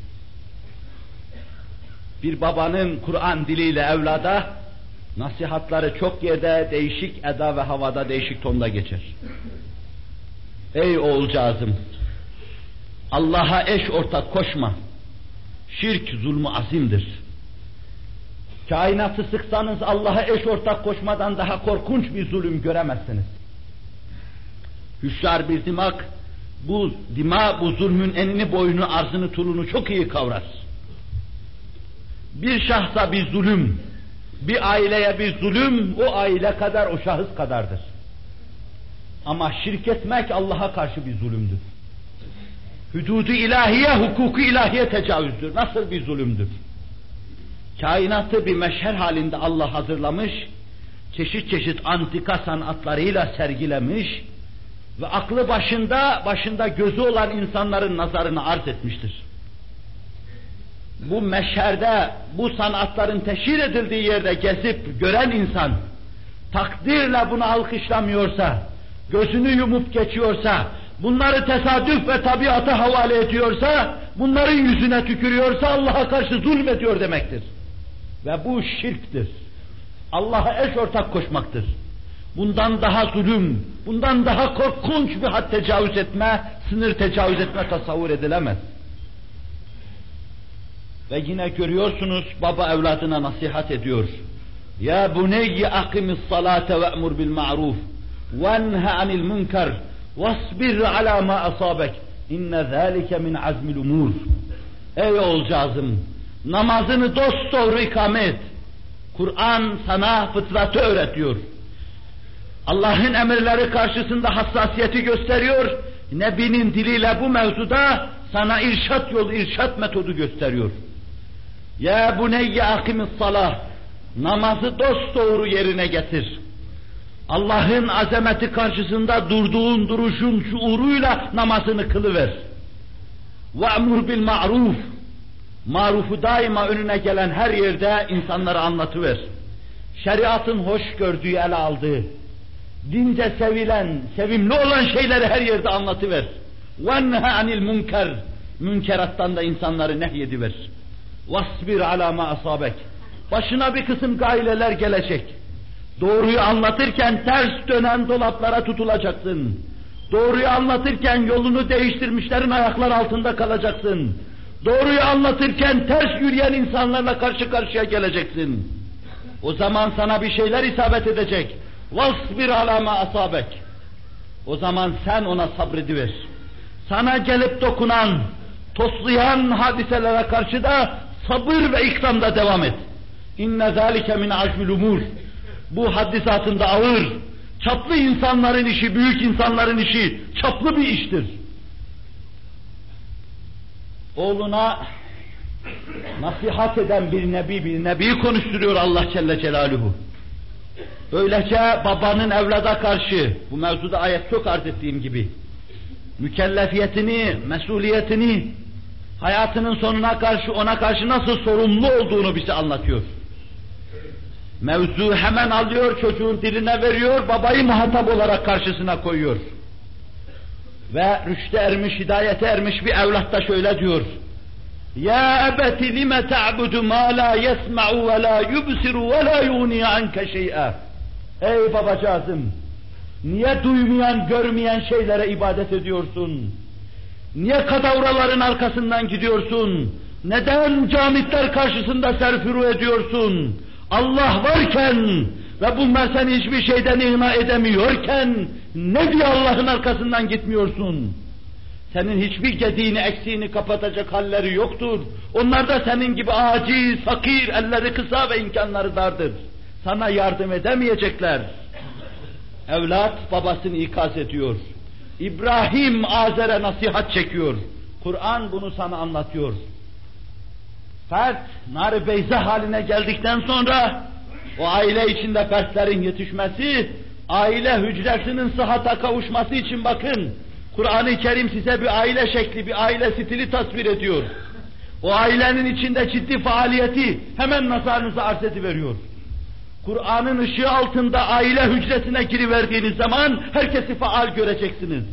Bir babanın Kur'an diliyle evlada nasihatları çok yerde değişik eda ve havada değişik tonda geçer. Ey oğulcağızım! Allah'a eş ortak koşma. Şirk zulmü azimdir. Kainatı sıksanız Allah'a eş ortak koşmadan daha korkunç bir zulüm göremezsiniz. Hüşyar bir dimak, bu dima, bu zulmün enini, boyunu, arzını, tulunu çok iyi kavrar. Bir şahsa bir zulüm, bir aileye bir zulüm, o aile kadar, o şahıs kadardır. Ama şirk etmek Allah'a karşı bir zulümdür. Hududu ilahiye, hukuku ilahiye tecavüzdür. Nasıl bir zulümdür? Kainatı bir meşher halinde Allah hazırlamış, çeşit çeşit antika sanatlarıyla sergilemiş ve aklı başında, başında gözü olan insanların nazarını arz etmiştir. Bu meşherde, bu sanatların teşhir edildiği yerde gezip gören insan, takdirle bunu alkışlamıyorsa, gözünü yumup geçiyorsa, bunları tesadüf ve tabiata havale ediyorsa, bunların yüzüne tükürüyorsa Allah'a karşı zulmediyor demektir. Ve bu şirktir. Allah'a eş ortak koşmaktır. Bundan daha zulüm, bundan daha korkunç bir had tecavüz etme, sınır tecavüz etme tasavvur edilemez. Ve yine görüyorsunuz baba evladına nasihat ediyor. Ya buneyye akimis salate ve emur bil ma'ruf ve nha anil munkar vasbir ala ma asabek inne zâlike min azmil umur. Ey oğulcağızım namazını dosdoğru ikame et. Kur'an sana fıtratı öğretiyor. Allah'ın emirleri karşısında hassasiyeti gösteriyor. Nebinin diliyle bu mevzuda sana irşat yolu, irşat metodu gösteriyor. Ya buneyye akimis salah. Namazı dosdoğru yerine getir. Allah'ın azameti karşısında durduğun duruşun şuuruyla namazını kılıver. وَأْمُرْ بِالْمَعْرُوفِ Marufu daima önüne gelen her yerde insanlara anlatıver. Şeriatın hoş gördüğü, ele aldığı, dince sevilen, sevimli olan şeyleri her yerde anlatıver. وَنْهَ anil münker Münkerattan da insanları nehyediver. Vasbir ala ma asabek. Başına bir kısım gaileler gelecek. Doğruyu anlatırken ters dönen dolaplara tutulacaksın. Doğruyu anlatırken yolunu değiştirmişlerin ayaklar altında kalacaksın. Doğruyu anlatırken ters yürüyen insanlarla karşı karşıya geleceksin. O zaman sana bir şeyler isabet edecek. Vasbir ala ma asabek. O zaman sen ona sabrediver. Sana gelip dokunan, toslayan hadiselere karşı da sabır ve ikramda devam et. İnne zâlike min azmil umur. Bu haddisatında ağır, çaplı insanların işi, büyük insanların işi, çaplı bir iştir. Oğluna nasihat eden bir nebi, bir nebi konuşturuyor Allah Celle Celaluhu. Böylece babanın evlada karşı, bu mevzuda ayet çok arz ettiğim gibi, mükellefiyetini, mesuliyetini, hayatının sonuna karşı ona karşı nasıl sorumlu olduğunu bize anlatıyor. Mevzu hemen alıyor, çocuğun diline veriyor, babayı muhatap olarak karşısına koyuyor. Ve rüşte ermiş, hidayete ermiş bir evlat da şöyle diyor. Ya ebeti lime ta'budu ma la yesma'u ve la yubsiru ve la yuni anke şey'a. Ey babacığım, niye duymayan, görmeyen şeylere ibadet ediyorsun? Niye kadavraların arkasından gidiyorsun? Neden camitler karşısında serfuru ediyorsun? Allah varken ve bunlar seni hiçbir şeyden ihma edemiyorken ne diye Allah'ın arkasından gitmiyorsun? Senin hiçbir gediğini, eksiğini kapatacak halleri yoktur. Onlar da senin gibi aciz, fakir, elleri kısa ve imkanları dardır. Sana yardım edemeyecekler. Evlat babasını ikaz ediyor. İbrahim Azer'e nasihat çekiyor. Kur'an bunu sana anlatıyor. Fert, nar beyza haline geldikten sonra o aile içinde fertlerin yetişmesi, aile hücresinin sıhhata kavuşması için bakın, Kur'an-ı Kerim size bir aile şekli, bir aile stili tasvir ediyor. O ailenin içinde ciddi faaliyeti hemen nazarınıza arz ediveriyor. Kur'an'ın ışığı altında aile hücresine giriverdiğiniz zaman herkesi faal göreceksiniz.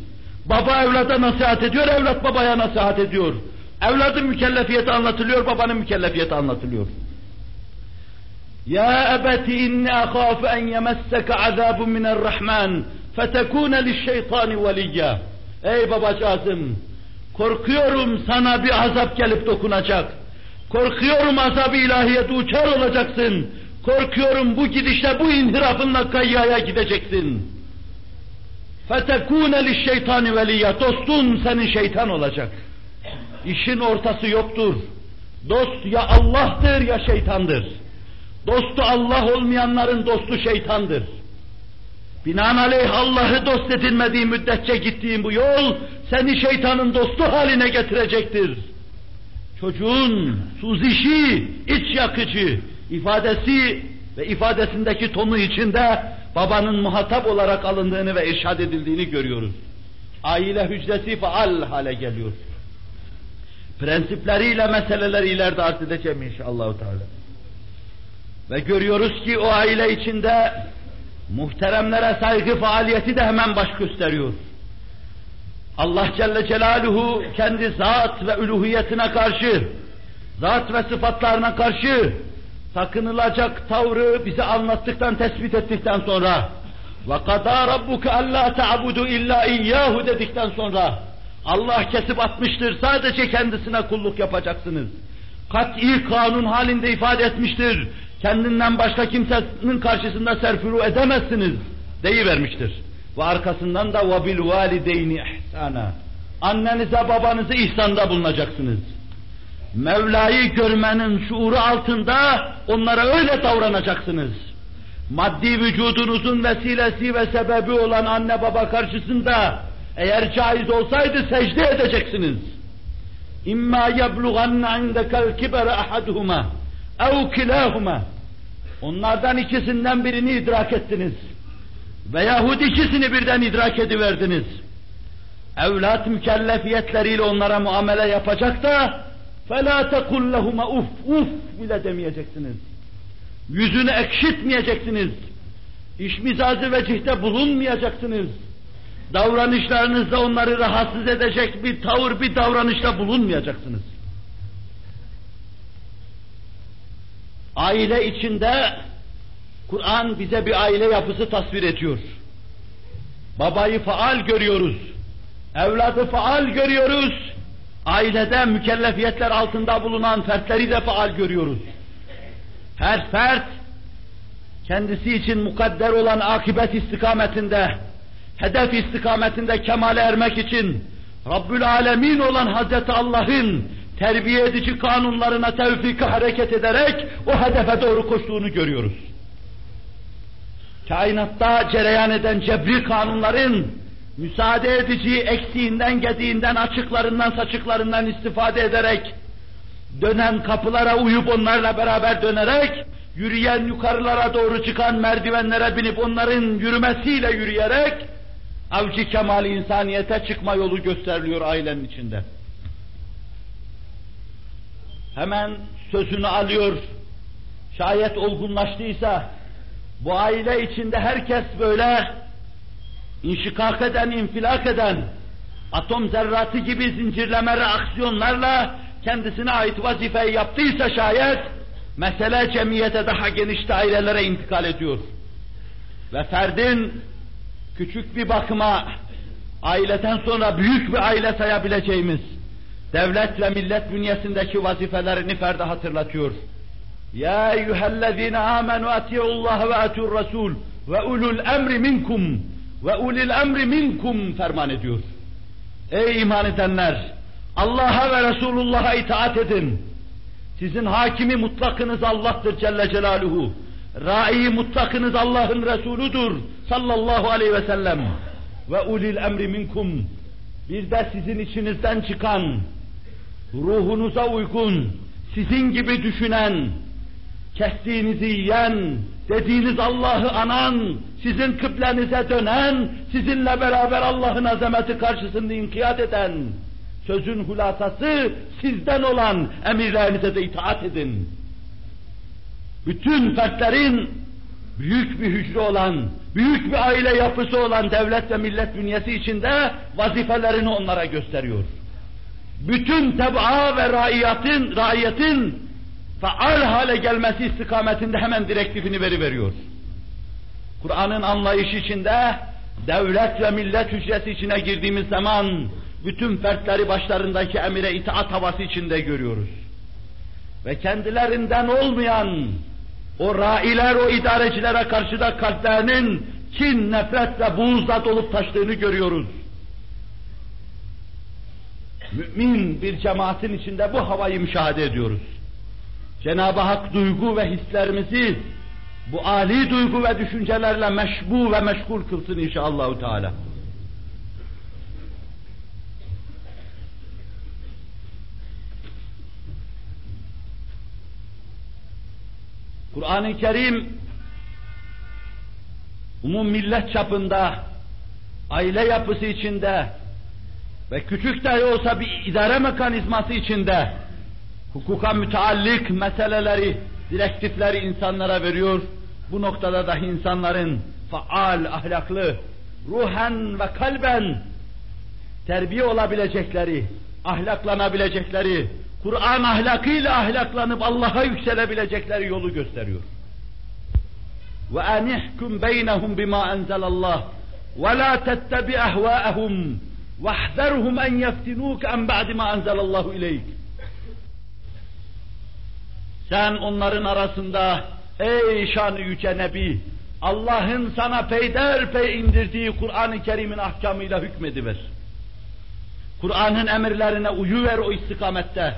Baba evlada nasihat ediyor, evlat babaya nasihat ediyor. Evladın mükellefiyeti anlatılıyor, babanın mükellefiyeti anlatılıyor. Ya ebeti inni akhafu en yemesseke azabun mine'r-Rahman fetekune li'ş-şeytani veliyya. Ey babacığım, korkuyorum sana bir azap gelip dokunacak. Korkuyorum azab-ı ilahiye uçar olacaksın. Korkuyorum bu gidişle, bu inhirafınla kayyaya gideceksin. فَتَكُونَ لِلشَّيْطَانِ وَلِيَّ Dostun senin şeytan olacak. İşin ortası yoktur. Dost ya Allah'tır ya şeytandır. Dostu Allah olmayanların dostu şeytandır. Binaenaleyh Allah'ı dost edinmediği müddetçe gittiğin bu yol seni şeytanın dostu haline getirecektir. Çocuğun suzişi, iç yakıcı ifadesi ve ifadesindeki tonu içinde babanın muhatap olarak alındığını ve irşad edildiğini görüyoruz. Aile hücresi faal hale geliyor. Prensipleriyle meseleleri ileride arz edeceğim inşallah. Teala. Ve görüyoruz ki o aile içinde muhteremlere saygı faaliyeti de hemen baş gösteriyor. Allah Celle Celaluhu kendi zat ve üluhiyetine karşı, zat ve sıfatlarına karşı sakınılacak tavrı bize anlattıktan, tespit ettikten sonra ve kadâ rabbuke allâ ta'budu illâ iyyâhu dedikten sonra Allah kesip atmıştır, sadece kendisine kulluk yapacaksınız. Kat'i kanun halinde ifade etmiştir. Kendinden başka kimsenin karşısında serfuru edemezsiniz deyivermiştir. Ve arkasından da وَبِالْ وَالِدَيْنِ ihsana. Annenize babanızı ihsanda bulunacaksınız. Mevla'yı görmenin şuuru altında onlara öyle davranacaksınız. Maddi vücudunuzun vesilesi ve sebebi olan anne baba karşısında eğer caiz olsaydı secde edeceksiniz. İmma yeblughanna indekel kibere ahaduhuma ev kilahuma. Onlardan ikisinden birini idrak ettiniz. Veyahut ikisini birden idrak ediverdiniz. Evlat mükellefiyetleriyle onlara muamele yapacak da فَلَا تَقُلْ لَهُمَا uf uf bile demeyeceksiniz. Yüzünü ekşitmeyeceksiniz. İş mizazı ve cihde bulunmayacaksınız. Davranışlarınızda onları rahatsız edecek bir tavır, bir davranışta bulunmayacaksınız. Aile içinde Kur'an bize bir aile yapısı tasvir ediyor. Babayı faal görüyoruz. Evladı faal görüyoruz. Ailede mükellefiyetler altında bulunan fertleri de faal görüyoruz. Her fert kendisi için mukadder olan akibet istikametinde, hedef istikametinde kemale ermek için Rabbül Alemin olan Hazreti Allah'ın terbiye edici kanunlarına tevfik hareket ederek o hedefe doğru koştuğunu görüyoruz. Kainatta cereyan eden cebri kanunların müsaade edici eksiğinden, gediğinden, açıklarından, saçıklarından istifade ederek dönen kapılara uyup onlarla beraber dönerek yürüyen yukarılara doğru çıkan merdivenlere binip onların yürümesiyle yürüyerek avcı kemal insaniyete çıkma yolu gösteriliyor ailenin içinde. Hemen sözünü alıyor. Şayet olgunlaştıysa bu aile içinde herkes böyle inşikak eden, infilak eden, atom zerratı gibi zincirleme reaksiyonlarla kendisine ait vazifeyi yaptıysa şayet, mesele cemiyete daha geniş dairelere intikal ediyor. Ve ferdin küçük bir bakıma aileden sonra büyük bir aile sayabileceğimiz devlet ve millet bünyesindeki vazifelerini ferde hatırlatıyor. Ya eyyühellezine amenu ati'ullah ve ati'ur rasul ve ulul emri minkum ve ulil emri minkum ferman ediyor. Ey iman edenler! Allah'a ve Resulullah'a itaat edin. Sizin hakimi mutlakınız Allah'tır Celle Celaluhu. Rai mutlakınız Allah'ın Resuludur sallallahu aleyhi ve sellem. Ve ulil emri minkum. Bir de sizin içinizden çıkan, ruhunuza uygun, sizin gibi düşünen, kestiğinizi yiyen, dediğiniz Allah'ı anan, sizin kıblenize dönen, sizinle beraber Allah'ın azameti karşısında inkiyat eden, sözün hulasası sizden olan emirlerinize de itaat edin. Bütün fertlerin büyük bir hücre olan, büyük bir aile yapısı olan devlet ve millet bünyesi içinde vazifelerini onlara gösteriyor. Bütün tebaa ve raiyetin, raiyetin faal hale gelmesi istikametinde hemen direktifini veri veriyor. Kur'an'ın anlayışı içinde devlet ve millet hücresi içine girdiğimiz zaman bütün fertleri başlarındaki emire itaat havası içinde görüyoruz. Ve kendilerinden olmayan o railer, o idarecilere karşı da kalplerinin kin, nefret ve buğzla dolup taştığını görüyoruz. Mümin bir cemaatin içinde bu havayı müşahede ediyoruz. Cenab-ı Hak duygu ve hislerimizi bu âli duygu ve düşüncelerle meşbu ve meşgul kılsın inşallah Teala. Kur'an-ı Kerim umum millet çapında, aile yapısı içinde ve küçük dahi olsa bir idare mekanizması içinde hukuka müteallik meseleleri, direktifleri insanlara veriyor. Bu noktada dahi insanların faal, ahlaklı, ruhen ve kalben terbiye olabilecekleri, ahlaklanabilecekleri, Kur'an ahlakıyla ahlaklanıp Allah'a yükselebilecekleri yolu gösteriyor. Ve anihkum beynehum bima enzelallah ve la tettebi ahvaehum vahzerhum en yeftinuk en ba'di ma enzelallahu ileyk. Sen onların arasında ey şanı yüce Nebi Allah'ın sana peyderpey indirdiği Kur'an-ı Kerim'in ahkamıyla hükmediver. Kur'an'ın emirlerine uyuver o istikamette.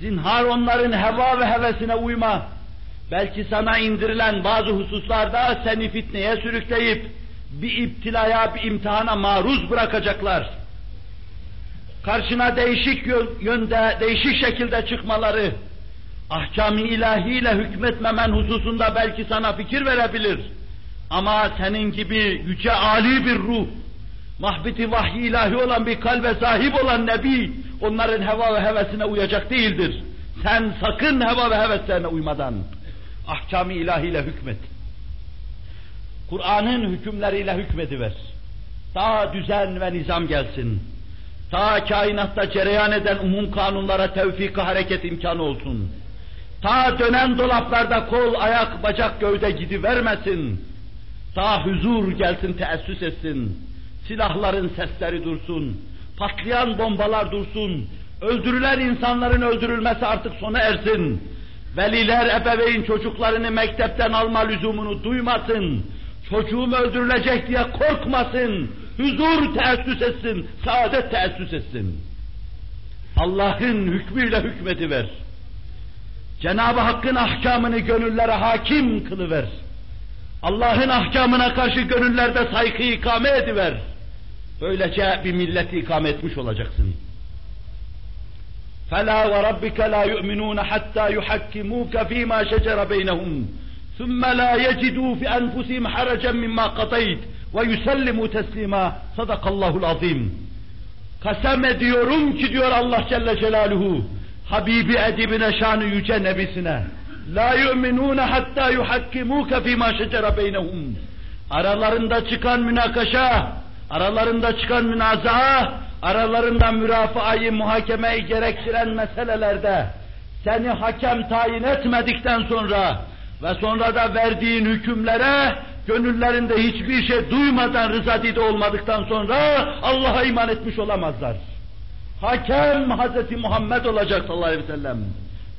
Zinhar onların heva ve hevesine uyma. Belki sana indirilen bazı hususlarda seni fitneye sürükleyip bir iptilaya, bir imtihana maruz bırakacaklar. Karşına değişik yönde, değişik şekilde çıkmaları, ahkam-ı ilahiyle hükmetmemen hususunda belki sana fikir verebilir. Ama senin gibi yüce âli bir ruh, mahbiti vahyi ilahi olan bir kalbe sahip olan Nebi, onların heva ve hevesine uyacak değildir. Sen sakın heva ve heveslerine uymadan ahkam-ı ilahiyle hükmet. Kur'an'ın hükümleriyle hükmediver. Ta düzen ve nizam gelsin. Ta kainatta cereyan eden umum kanunlara tevfik hareket imkanı olsun. Ta dönen dolaplarda kol, ayak, bacak, gövde gidivermesin. Ta huzur gelsin, teessüs etsin. Silahların sesleri dursun patlayan bombalar dursun, öldürülen insanların öldürülmesi artık sona ersin. Veliler, ebeveyn çocuklarını mektepten alma lüzumunu duymasın. Çocuğum öldürülecek diye korkmasın. Huzur teessüs etsin, saadet teessüs etsin. Allah'ın hükmüyle hükmediver. Cenab-ı Hakk'ın ahkamını gönüllere hakim kılıver. Allah'ın ahkamına karşı gönüllerde saygı ikame ediver. Böylece bir milleti ikame etmiş olacaksın. فَلَا وَرَبِّكَ لَا يُؤْمِنُونَ حَتَّى يُحَكِّمُوكَ ف۪ي مَا شَجَرَ بَيْنَهُمْ ثُمَّ لَا يَجِدُوا فِي أَنْفُسِهِمْ حَرَجًا مِمَّا قَضَيْتَ وَيُسَلِّمُوا تَسْلِيمًا صَدَقَ اللّٰهُ الْعَظِيمُ Kasem ediyorum ki diyor Allah Celle Celaluhu, Habibi edibine şanı yüce nebisine, La yu'minun hatta yuhakkimuka fîmâ şecere beynehum. Aralarında çıkan münakaşa, aralarında çıkan münazaa, aralarında mürafaayı, muhakemeyi gerektiren meselelerde seni hakem tayin etmedikten sonra ve sonra da verdiğin hükümlere gönüllerinde hiçbir şey duymadan rıza dide olmadıktan sonra Allah'a iman etmiş olamazlar. Hakem Hazreti Muhammed olacak sallallahu aleyhi ve sellem.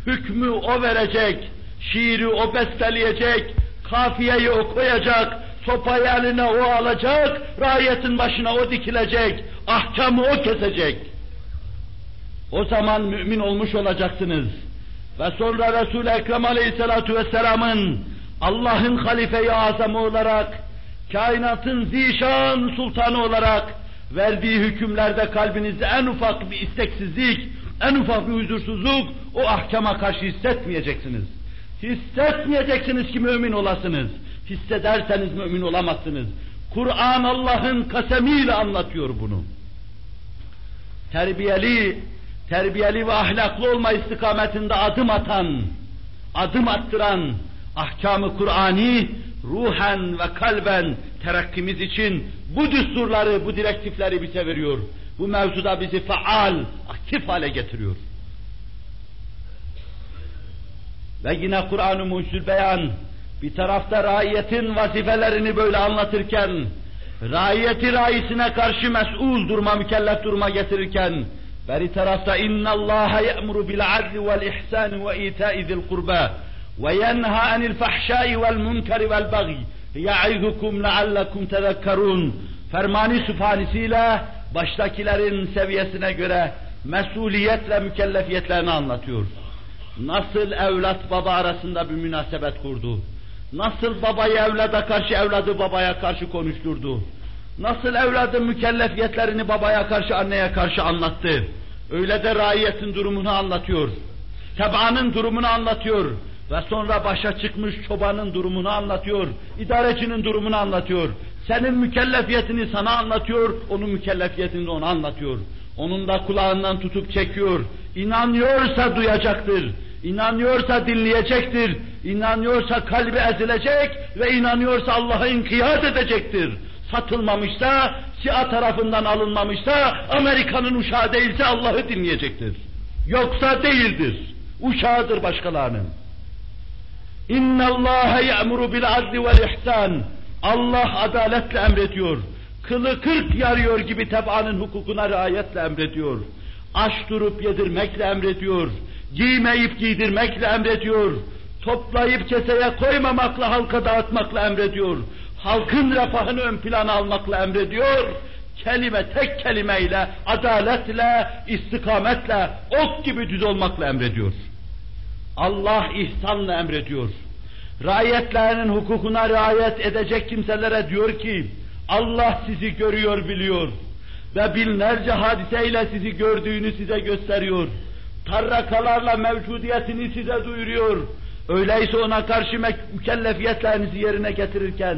Hükmü o verecek, şiiri o besteleyecek, kafiyeyi o koyacak, sopayı eline o alacak, rahiyetin başına o dikilecek, ahkamı o kesecek. O zaman mümin olmuş olacaksınız. Ve sonra Resul-i Ekrem Aleyhisselatü Vesselam'ın Allah'ın halife-i azamı olarak, kainatın zişan sultanı olarak verdiği hükümlerde kalbinizde en ufak bir isteksizlik, en ufak bir huzursuzluk o ahkama karşı hissetmeyeceksiniz. Hissetmeyeceksiniz ki mümin olasınız. Hissederseniz mümin olamazsınız. Kur'an Allah'ın kasemiyle anlatıyor bunu. Terbiyeli, terbiyeli ve ahlaklı olma istikametinde adım atan, adım attıran ahkamı Kur'ani ruhen ve kalben terakkimiz için bu düsturları, bu direktifleri bize veriyor. Bu mevzuda bizi faal, aktif hale getiriyor. Ve yine Kur'an-ı Mucizül Beyan bir tarafta raiyetin vazifelerini böyle anlatırken, raiyeti raisine karşı mes'ul durma, mükellef durma getirirken, beri tarafta inna Allah ya'muru bil adli vel ihsan ve ita'i zil kurba fahşai vel munkeri vel bagi ya'izukum leallekum tezekkerun fermani sübhanesiyle baştakilerin seviyesine göre mesuliyet ve mükellefiyetlerini anlatıyor nasıl evlat baba arasında bir münasebet kurdu, Nasıl babayı evlada karşı evladı babaya karşı konuşturdu. Nasıl evladın mükellefiyetlerini babaya karşı anneye karşı anlattı. Öyle de raiyetin durumunu anlatıyor. Tebaanın durumunu anlatıyor. Ve sonra başa çıkmış çobanın durumunu anlatıyor. idarecinin durumunu anlatıyor. Senin mükellefiyetini sana anlatıyor, onun mükellefiyetini de ona anlatıyor. Onun da kulağından tutup çekiyor. İnanıyorsa duyacaktır. İnanıyorsa dinleyecektir. İnanıyorsa kalbi ezilecek ve inanıyorsa Allah'a inkiyat edecektir. Satılmamışsa, Siyah tarafından alınmamışsa, Amerika'nın uşağı değilse Allah'ı dinleyecektir. Yoksa değildir. Uşağıdır başkalarının. İnnallâhe ye'muru bil adli vel ihsan. Allah adaletle emrediyor. Kılı kırk yarıyor gibi tebaanın hukukuna riayetle emrediyor. Aç durup yedirmekle emrediyor. Giymeyip giydirmekle emrediyor. Toplayıp keseye koymamakla halka dağıtmakla emrediyor. Halkın refahını ön plana almakla emrediyor kelime tek kelimeyle, adaletle, istikametle, ok gibi düz olmakla emrediyor. Allah ihsanla emrediyor. Raiyetlerinin hukukuna riayet edecek kimselere diyor ki, Allah sizi görüyor, biliyor ve binlerce hadiseyle sizi gördüğünü size gösteriyor. Tarrakalarla mevcudiyetini size duyuruyor. Öyleyse ona karşı mükellefiyetlerinizi yerine getirirken,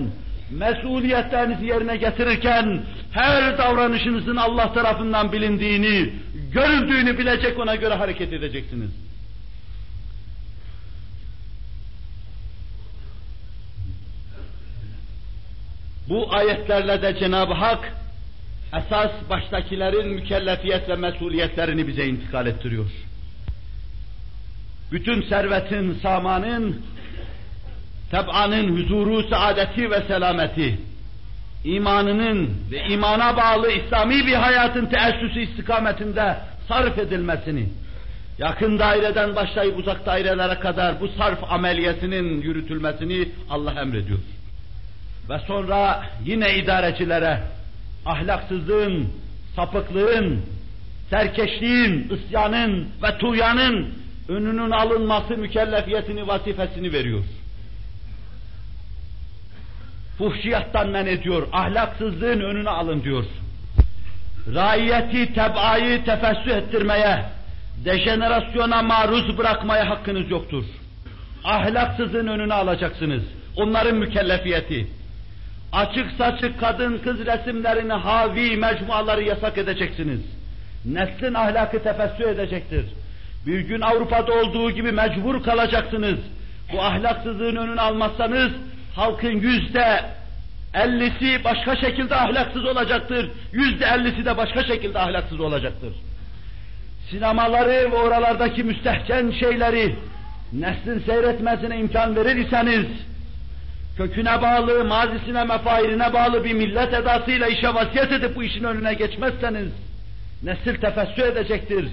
mesuliyetlerinizi yerine getirirken, her davranışınızın Allah tarafından bilindiğini, görüldüğünü bilecek ona göre hareket edeceksiniz. Bu ayetlerle de Cenab-ı Hak esas baştakilerin mükellefiyet ve mesuliyetlerini bize intikal ettiriyor. Bütün servetin, samanın, teb'anın huzuru, saadeti ve selameti, imanının ve imana bağlı İslami bir hayatın teessüsü istikametinde sarf edilmesini, yakın daireden başlayıp uzak dairelere kadar bu sarf ameliyesinin yürütülmesini Allah emrediyor. Ve sonra yine idarecilere ahlaksızlığın, sapıklığın, serkeşliğin, isyanın ve tuğyanın önünün alınması mükellefiyetini, vazifesini veriyor. Fuhşiyattan men ediyor, ahlaksızlığın önünü alın diyor. Raiyeti, teb'ayı tefessü ettirmeye, dejenerasyona maruz bırakmaya hakkınız yoktur. Ahlaksızın önünü alacaksınız. Onların mükellefiyeti açık saçık kadın kız resimlerini havi mecmuaları yasak edeceksiniz. Neslin ahlakı tefessü edecektir. Bir gün Avrupa'da olduğu gibi mecbur kalacaksınız. Bu ahlaksızlığın önünü almazsanız halkın yüzde ellisi başka şekilde ahlaksız olacaktır. Yüzde ellisi de başka şekilde ahlaksız olacaktır. Sinemaları ve oralardaki müstehcen şeyleri neslin seyretmesine imkan verir iseniz köküne bağlı, mazisine, mefairine bağlı bir millet edasıyla işe vasiyet edip bu işin önüne geçmezseniz, nesil tefessü edecektir.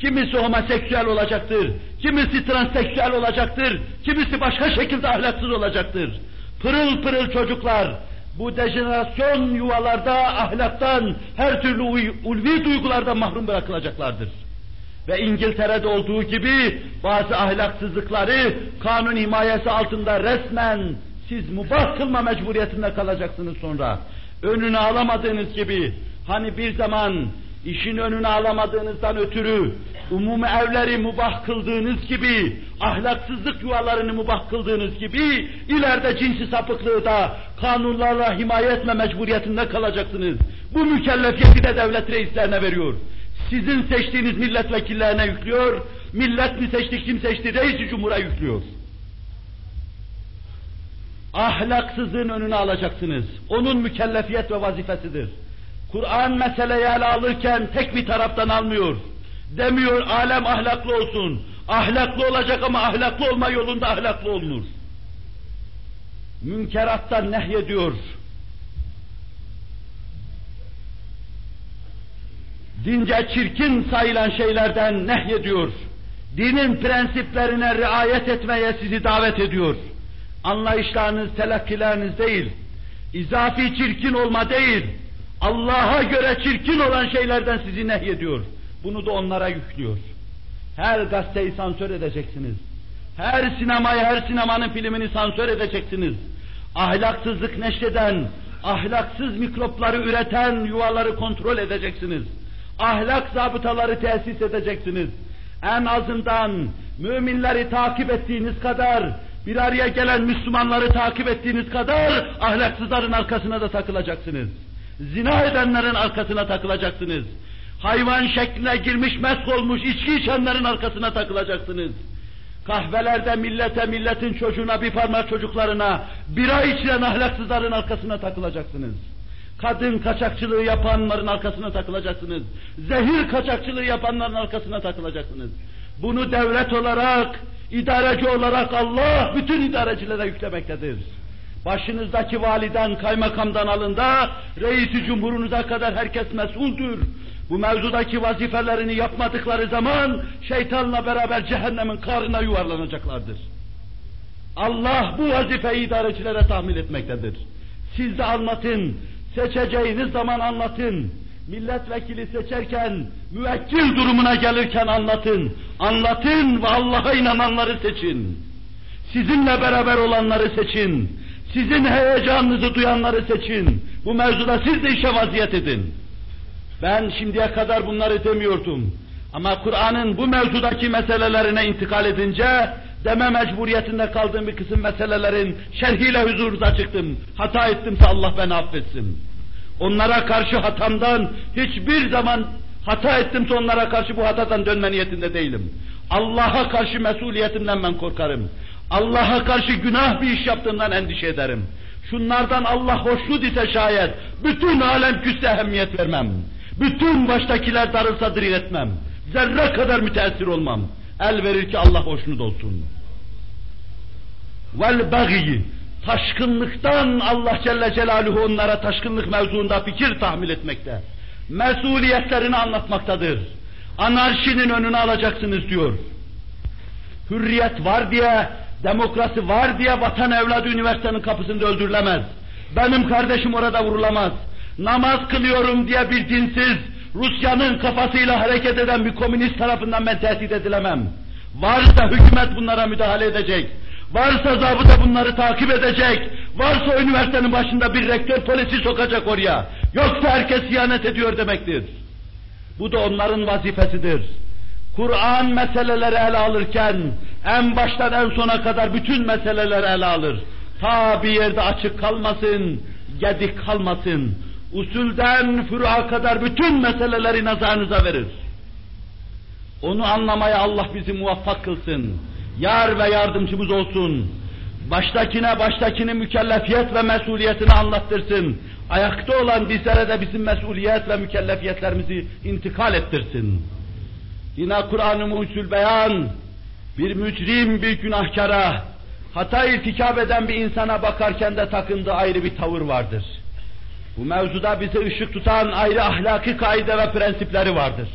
Kimisi homoseksüel olacaktır, kimisi transseksüel olacaktır, kimisi başka şekilde ahlaksız olacaktır. Pırıl pırıl çocuklar, bu dejenerasyon yuvalarda ahlaktan, her türlü ulvi duygulardan mahrum bırakılacaklardır. Ve İngiltere'de olduğu gibi bazı ahlaksızlıkları kanun himayesi altında resmen siz mubah kılma mecburiyetinde kalacaksınız sonra. Önünü alamadığınız gibi, hani bir zaman işin önünü alamadığınızdan ötürü umumi evleri mubah kıldığınız gibi, ahlaksızlık yuvalarını mubah kıldığınız gibi, ileride cinsi sapıklığı da kanunlarla himaye etme mecburiyetinde kalacaksınız. Bu mükellefiyeti de devlet reislerine veriyor. Sizin seçtiğiniz milletvekillerine yüklüyor, millet mi seçti, kim seçti, reis cumhura yüklüyor ahlaksızlığın önünü alacaksınız. Onun mükellefiyet ve vazifesidir. Kur'an meseleyi ele alırken tek bir taraftan almıyor. Demiyor alem ahlaklı olsun. Ahlaklı olacak ama ahlaklı olma yolunda ahlaklı olunur. Münkerattan nehyediyor. Dince çirkin sayılan şeylerden nehyediyor. Dinin prensiplerine riayet etmeye sizi davet ediyor anlayışlarınız, telakkileriniz değil, izafi çirkin olma değil, Allah'a göre çirkin olan şeylerden sizi nehyediyor. Bunu da onlara yüklüyor. Her gazeteyi sansür edeceksiniz. Her sinemayı, her sinemanın filmini sansür edeceksiniz. Ahlaksızlık neşreden, ahlaksız mikropları üreten yuvaları kontrol edeceksiniz. Ahlak zabıtaları tesis edeceksiniz. En azından müminleri takip ettiğiniz kadar, bir araya gelen Müslümanları takip ettiğiniz kadar ahlaksızların arkasına da takılacaksınız. Zina edenlerin arkasına takılacaksınız. Hayvan şekline girmiş, mesk olmuş, içki içenlerin arkasına takılacaksınız. Kahvelerde millete, milletin çocuğuna, bir parmak çocuklarına, bira içilen ahlaksızların arkasına takılacaksınız. Kadın kaçakçılığı yapanların arkasına takılacaksınız. Zehir kaçakçılığı yapanların arkasına takılacaksınız. Bunu devlet olarak, idareci olarak Allah bütün idarecilere yüklemektedir. Başınızdaki validen, kaymakamdan alında, reisi cumhurunuza kadar herkes mesuldür. Bu mevzudaki vazifelerini yapmadıkları zaman şeytanla beraber cehennemin karına yuvarlanacaklardır. Allah bu vazifeyi idarecilere tahmil etmektedir. Siz de anlatın, seçeceğiniz zaman anlatın. Milletvekili seçerken, müvekkil durumuna gelirken anlatın. Anlatın ve Allah'a inananları seçin. Sizinle beraber olanları seçin. Sizin heyecanınızı duyanları seçin. Bu mevzuda siz de işe vaziyet edin. Ben şimdiye kadar bunları demiyordum. Ama Kur'an'ın bu mevzudaki meselelerine intikal edince deme mecburiyetinde kaldığım bir kısım meselelerin şerhiyle huzurunuza çıktım. Hata ettimse Allah beni affetsin. Onlara karşı hatamdan hiçbir zaman hata ettimse onlara karşı bu hatadan dönme niyetinde değilim. Allah'a karşı mesuliyetimden ben korkarım. Allah'a karşı günah bir iş yaptığımdan endişe ederim. Şunlardan Allah hoşnut ise şayet bütün alem küsse ehemmiyet vermem. Bütün baştakiler darılsa diril etmem. Zerre kadar müteessir olmam. El verir ki Allah hoşnut olsun. Vel bagiyi taşkınlıktan Allah Celle Celaluhu onlara taşkınlık mevzuunda fikir tahmil etmekte. Mesuliyetlerini anlatmaktadır. Anarşinin önünü alacaksınız diyor. Hürriyet var diye, demokrasi var diye vatan evladı üniversitenin kapısında öldürülemez. Benim kardeşim orada vurulamaz. Namaz kılıyorum diye bir dinsiz, Rusya'nın kafasıyla hareket eden bir komünist tarafından ben tehdit edilemem. Varsa hükümet bunlara müdahale edecek. Varsa zabıta bunları takip edecek. Varsa üniversitenin başında bir rektör polisi sokacak oraya. Yoksa herkes ihanet ediyor demektir. Bu da onların vazifesidir. Kur'an meseleleri ele alırken en baştan en sona kadar bütün meseleleri ele alır. Ta bir yerde açık kalmasın, gedik kalmasın. Usulden furu'a kadar bütün meseleleri nazarınıza verir. Onu anlamaya Allah bizi muvaffak kılsın. Yar ve yardımcımız olsun. Baştakine baştakinin mükellefiyet ve mesuliyetini anlattırsın. Ayakta olan bizlere de bizim mesuliyet ve mükellefiyetlerimizi intikal ettirsin. Yine Kur'an-ı Beyan bir mücrim bir günahkara hata irtikap eden bir insana bakarken de takındığı ayrı bir tavır vardır. Bu mevzuda bize ışık tutan ayrı ahlaki kaide ve prensipleri vardır.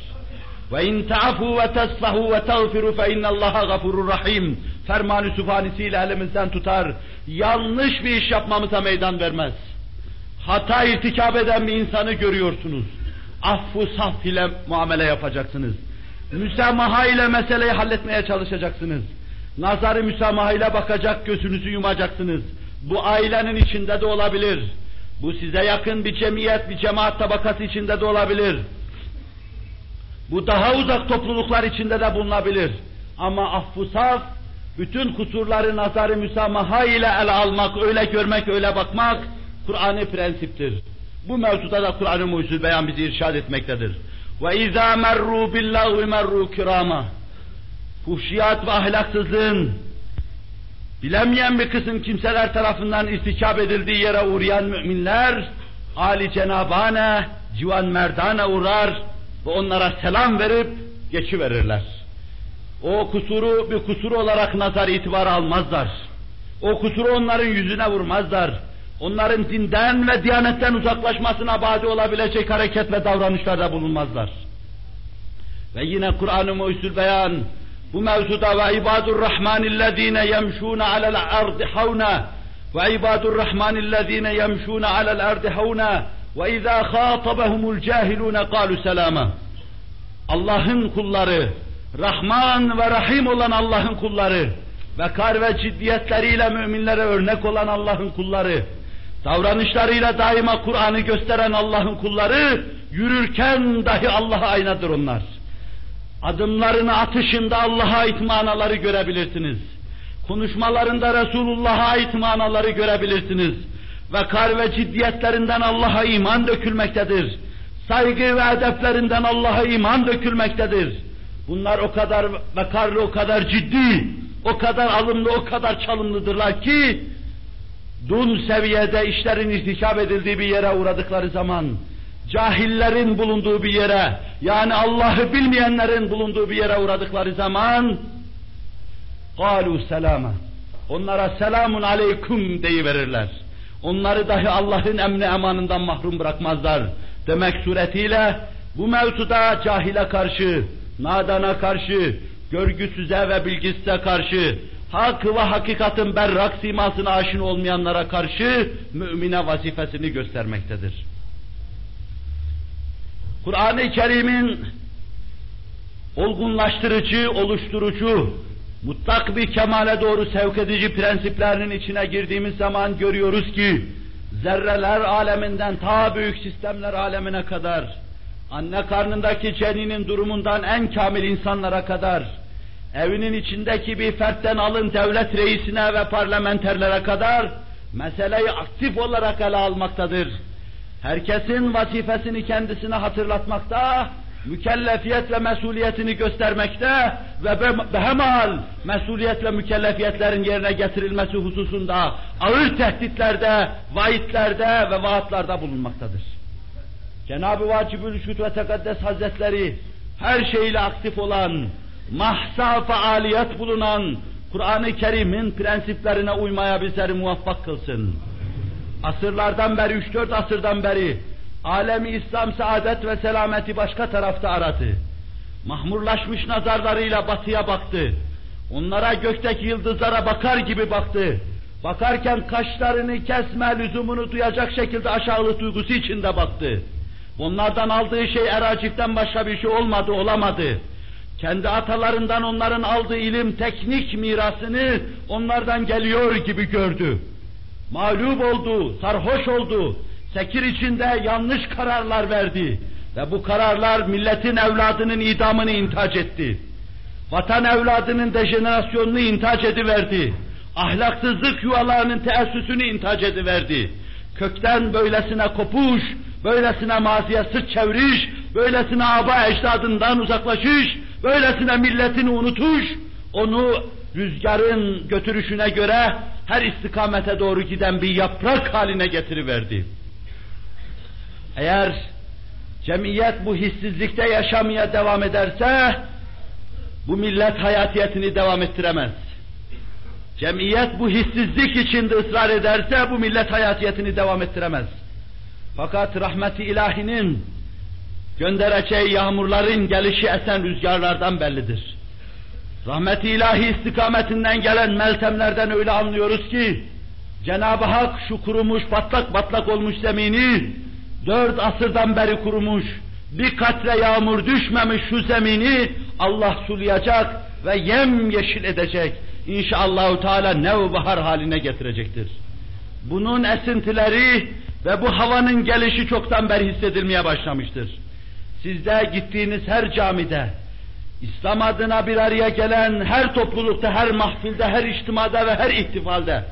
Ve in ve tasfahu ve tağfiru fe innallaha gafurur rahim. Fermanı sübhanesiyle elimizden tutar. Yanlış bir iş yapmamıza meydan vermez. Hata irtikap eden bir insanı görüyorsunuz. Affu saf ile muamele yapacaksınız. Müsamaha ile meseleyi halletmeye çalışacaksınız. Nazarı müsamaha ile bakacak, gözünüzü yumacaksınız. Bu ailenin içinde de olabilir. Bu size yakın bir cemiyet, bir cemaat tabakası içinde de olabilir. Bu daha uzak topluluklar içinde de bulunabilir. Ama affı saf, bütün kusurları nazarı müsamaha ile ele almak, öyle görmek, öyle bakmak, Kur'an'ı prensiptir. Bu mevzuda da Kur'an-ı Mucizül Beyan bizi irşad etmektedir. Ve izâ merrû billâhu merrû kirâma. Fuhşiyat ve ahlaksızlığın bilemeyen bir kısım kimseler tarafından irtikap edildiği yere uğrayan müminler, Ali cenabane, civan merdane uğrar ve onlara selam verip geçiverirler. O kusuru bir kusur olarak nazar itibar almazlar. O kusuru onların yüzüne vurmazlar. Onların dinden ve diyanetten uzaklaşmasına badi olabilecek hareket ve davranışlarda bulunmazlar. Ve yine Kur'an-ı Muhyüzül Beyan bu mevzuda ve ibadur rahmanillezine yemşûne alel ardı havna ve ibadur rahmanillezine yemşûne alel ardı havna izâ khâtabehumul cahilûne kâlu selâma. Allah'ın kulları, Rahman ve Rahim olan Allah'ın kulları, vekar ve ciddiyetleriyle müminlere örnek olan Allah'ın kulları, davranışlarıyla daima Kur'an'ı gösteren Allah'ın kulları, yürürken dahi Allah'a aynadır onlar. Adımlarını atışında Allah'a ait manaları görebilirsiniz. Konuşmalarında Resulullah'a ait manaları görebilirsiniz. Vekar ve ciddiyetlerinden Allah'a iman dökülmektedir. Saygı ve edeplerinden Allah'a iman dökülmektedir. Bunlar o kadar vekarlı, o kadar ciddi, o kadar alımlı, o kadar çalımlıdırlar ki, dun seviyede işlerin irtikap edildiği bir yere uğradıkları zaman, cahillerin bulunduğu bir yere, yani Allah'ı bilmeyenlerin bulunduğu bir yere uğradıkları zaman, قَالُوا selama. Onlara selamun aleyküm deyiverirler. Onları dahi Allah'ın emni emanından mahrum bırakmazlar. Demek suretiyle bu mevzuda cahile karşı, nadana karşı, görgüsüze ve bilgisize karşı, hak ve hakikatin berrak simasına aşın olmayanlara karşı mümine vazifesini göstermektedir. Kur'an-ı Kerim'in olgunlaştırıcı, oluşturucu, mutlak bir kemale doğru sevk edici prensiplerinin içine girdiğimiz zaman görüyoruz ki, zerreler aleminden ta büyük sistemler alemine kadar, anne karnındaki ceninin durumundan en kamil insanlara kadar, evinin içindeki bir fertten alın devlet reisine ve parlamenterlere kadar, meseleyi aktif olarak ele almaktadır. Herkesin vazifesini kendisine hatırlatmakta, mükellefiyet ve mesuliyetini göstermekte ve behemal mesuliyet ve mükellefiyetlerin yerine getirilmesi hususunda ağır tehditlerde, vaitlerde ve vaatlarda bulunmaktadır. Cenab-ı Vacibül Şut ve Tekaddes Hazretleri her şeyle aktif olan, mahsa faaliyet bulunan Kur'an-ı Kerim'in prensiplerine uymaya bizleri muvaffak kılsın. Asırlardan beri, üç dört asırdan beri alemi İslam saadet ve selameti başka tarafta aradı. Mahmurlaşmış nazarlarıyla batıya baktı. Onlara gökteki yıldızlara bakar gibi baktı. Bakarken kaşlarını kesme lüzumunu duyacak şekilde aşağılık duygusu içinde baktı. Onlardan aldığı şey eracikten başka bir şey olmadı, olamadı. Kendi atalarından onların aldığı ilim, teknik mirasını onlardan geliyor gibi gördü. Mağlup oldu, sarhoş oldu, sekir içinde yanlış kararlar verdi. Ve bu kararlar milletin evladının idamını intac etti. Vatan evladının dejenerasyonunu intac ediverdi. Ahlaksızlık yuvalarının teessüsünü intac ediverdi. Kökten böylesine kopuş, böylesine maziye sırt çeviriş, böylesine aba ecdadından uzaklaşış, böylesine milletini unutuş, onu rüzgarın götürüşüne göre her istikamete doğru giden bir yaprak haline getiriverdi. Eğer cemiyet bu hissizlikte yaşamaya devam ederse, bu millet hayatiyetini devam ettiremez. Cemiyet bu hissizlik içinde ısrar ederse, bu millet hayatiyetini devam ettiremez. Fakat rahmeti ilahinin göndereceği yağmurların gelişi esen rüzgarlardan bellidir. Rahmeti ilahi istikametinden gelen meltemlerden öyle anlıyoruz ki, Cenab-ı Hak şu kurumuş, patlak patlak olmuş zemini, dört asırdan beri kurumuş, bir katre yağmur düşmemiş şu zemini Allah sulayacak ve yem yeşil edecek. İnşallahü Teala nevbahar haline getirecektir. Bunun esintileri ve bu havanın gelişi çoktan beri hissedilmeye başlamıştır. Sizde gittiğiniz her camide, İslam adına bir araya gelen her toplulukta, her mahfilde, her içtimada ve her ihtifalde,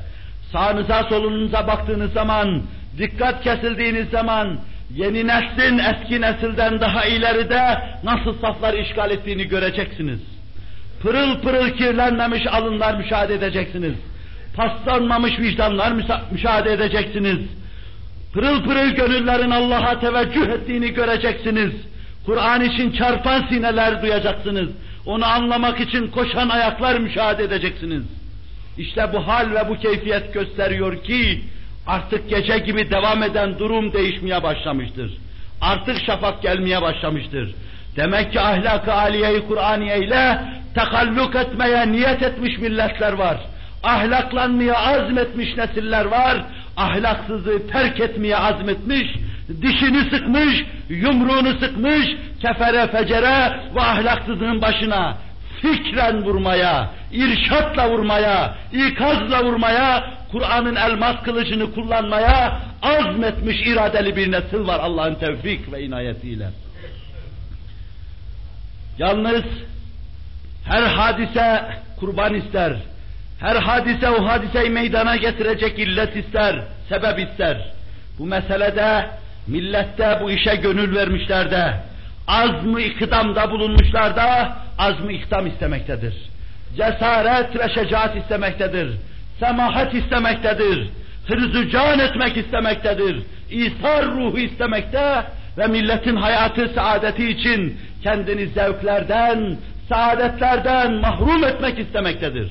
sağınıza solunuza baktığınız zaman dikkat kesildiğiniz zaman yeni neslin eski nesilden daha ileride nasıl saflar işgal ettiğini göreceksiniz. Pırıl pırıl kirlenmemiş alınlar müşahede edeceksiniz. Paslanmamış vicdanlar müşahede edeceksiniz. Pırıl pırıl gönüllerin Allah'a teveccüh ettiğini göreceksiniz. Kur'an için çarpan sineler duyacaksınız. Onu anlamak için koşan ayaklar müşahede edeceksiniz. İşte bu hal ve bu keyfiyet gösteriyor ki Artık gece gibi devam eden durum değişmeye başlamıştır. Artık şafak gelmeye başlamıştır. Demek ki ahlak-ı aliye-i Kur'aniye ile tekalluk etmeye niyet etmiş milletler var. Ahlaklanmaya azmetmiş nesiller var. Ahlaksızı terk etmeye azmetmiş, dişini sıkmış, yumruğunu sıkmış, kefere fecere ve ahlaksızlığın başına fikren vurmaya, irşatla vurmaya, ikazla vurmaya, Kur'an'ın elmas kılıcını kullanmaya azmetmiş iradeli bir nesil var Allah'ın tevfik ve inayetiyle. Yalnız her hadise kurban ister. Her hadise o hadiseyi meydana getirecek illet ister, sebep ister. Bu meselede millette bu işe gönül vermişler de, az mı ikdamda bulunmuşlar da, az mı ikdam istemektedir. Cesaret ve şecaat istemektedir. Semahat istemektedir. Hırzı can etmek istemektedir. İsar ruhu istemekte ve milletin hayatı saadeti için kendini zevklerden, saadetlerden mahrum etmek istemektedir.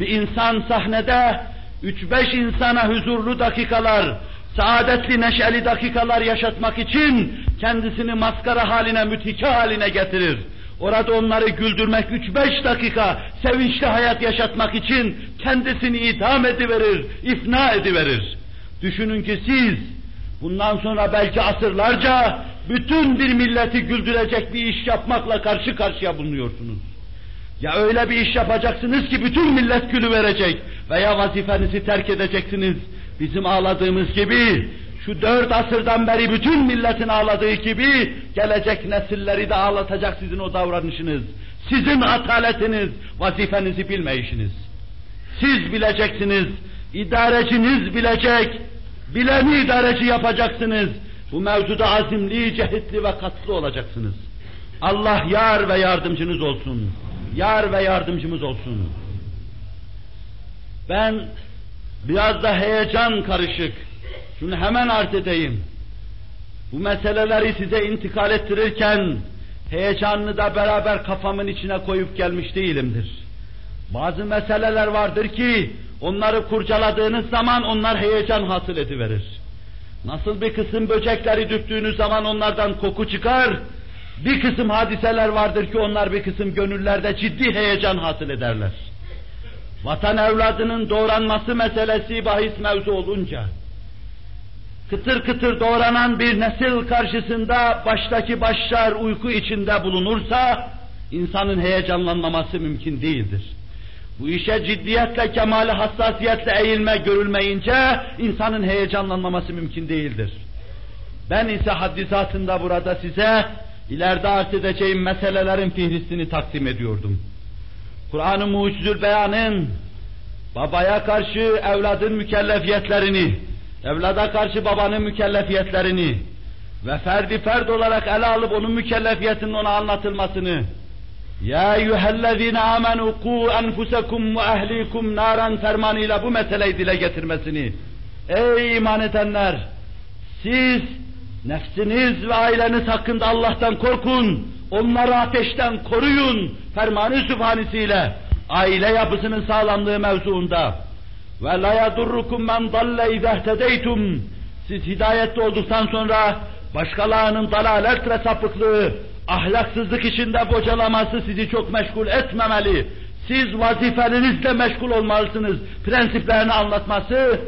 Bir insan sahnede üç beş insana huzurlu dakikalar, saadetli neşeli dakikalar yaşatmak için kendisini maskara haline, mütike haline getirir. Orada onları güldürmek üç beş dakika sevinçli hayat yaşatmak için kendisini itham ediverir, ifna ediverir. Düşünün ki siz bundan sonra belki asırlarca bütün bir milleti güldürecek bir iş yapmakla karşı karşıya bulunuyorsunuz. Ya öyle bir iş yapacaksınız ki bütün millet gülü verecek veya vazifenizi terk edeceksiniz. Bizim ağladığımız gibi şu dört asırdan beri bütün milletin ağladığı gibi gelecek nesilleri de ağlatacak sizin o davranışınız. Sizin ataletiniz, vazifenizi bilmeyişiniz. Siz bileceksiniz, idareciniz bilecek, bileni idareci yapacaksınız. Bu mevzuda azimli, cehitli ve katlı olacaksınız. Allah yar ve yardımcınız olsun. Yar ve yardımcımız olsun. Ben biraz da heyecan karışık, şunu hemen arz edeyim. Bu meseleleri size intikal ettirirken heyecanını da beraber kafamın içine koyup gelmiş değilimdir. Bazı meseleler vardır ki onları kurcaladığınız zaman onlar heyecan hasıl ediverir. Nasıl bir kısım böcekleri dürttüğünüz zaman onlardan koku çıkar, bir kısım hadiseler vardır ki onlar bir kısım gönüllerde ciddi heyecan hasıl ederler. Vatan evladının doğranması meselesi bahis mevzu olunca, kıtır kıtır doğranan bir nesil karşısında baştaki başlar uyku içinde bulunursa, insanın heyecanlanmaması mümkün değildir. Bu işe ciddiyetle, kemali hassasiyetle eğilme görülmeyince, insanın heyecanlanmaması mümkün değildir. Ben ise haddisatında burada size, ileride arz edeceğim meselelerin fihristini takdim ediyordum. Kur'an-ı Mucizül Beyan'ın babaya karşı evladın mükellefiyetlerini, evlada karşı babanın mükellefiyetlerini ve ferdi ferd olarak ele alıp onun mükellefiyetinin ona anlatılmasını Ya eyyühellezine amenu ku enfusekum ve ehlikum naran fermanıyla bu meseleyi dile getirmesini. Ey iman edenler! Siz nefsiniz ve aileniz hakkında Allah'tan korkun, onları ateşten koruyun fermanı sübhanesiyle. Aile yapısının sağlamlığı mevzuunda. Ve la yadurrukum men dalle izehtedeytum siz hidayette olduktan sonra başkalarının dalalet ve sapıklığı, ahlaksızlık içinde bocalaması sizi çok meşgul etmemeli. Siz vazifelerinizle meşgul olmalısınız. Prensiplerini anlatması,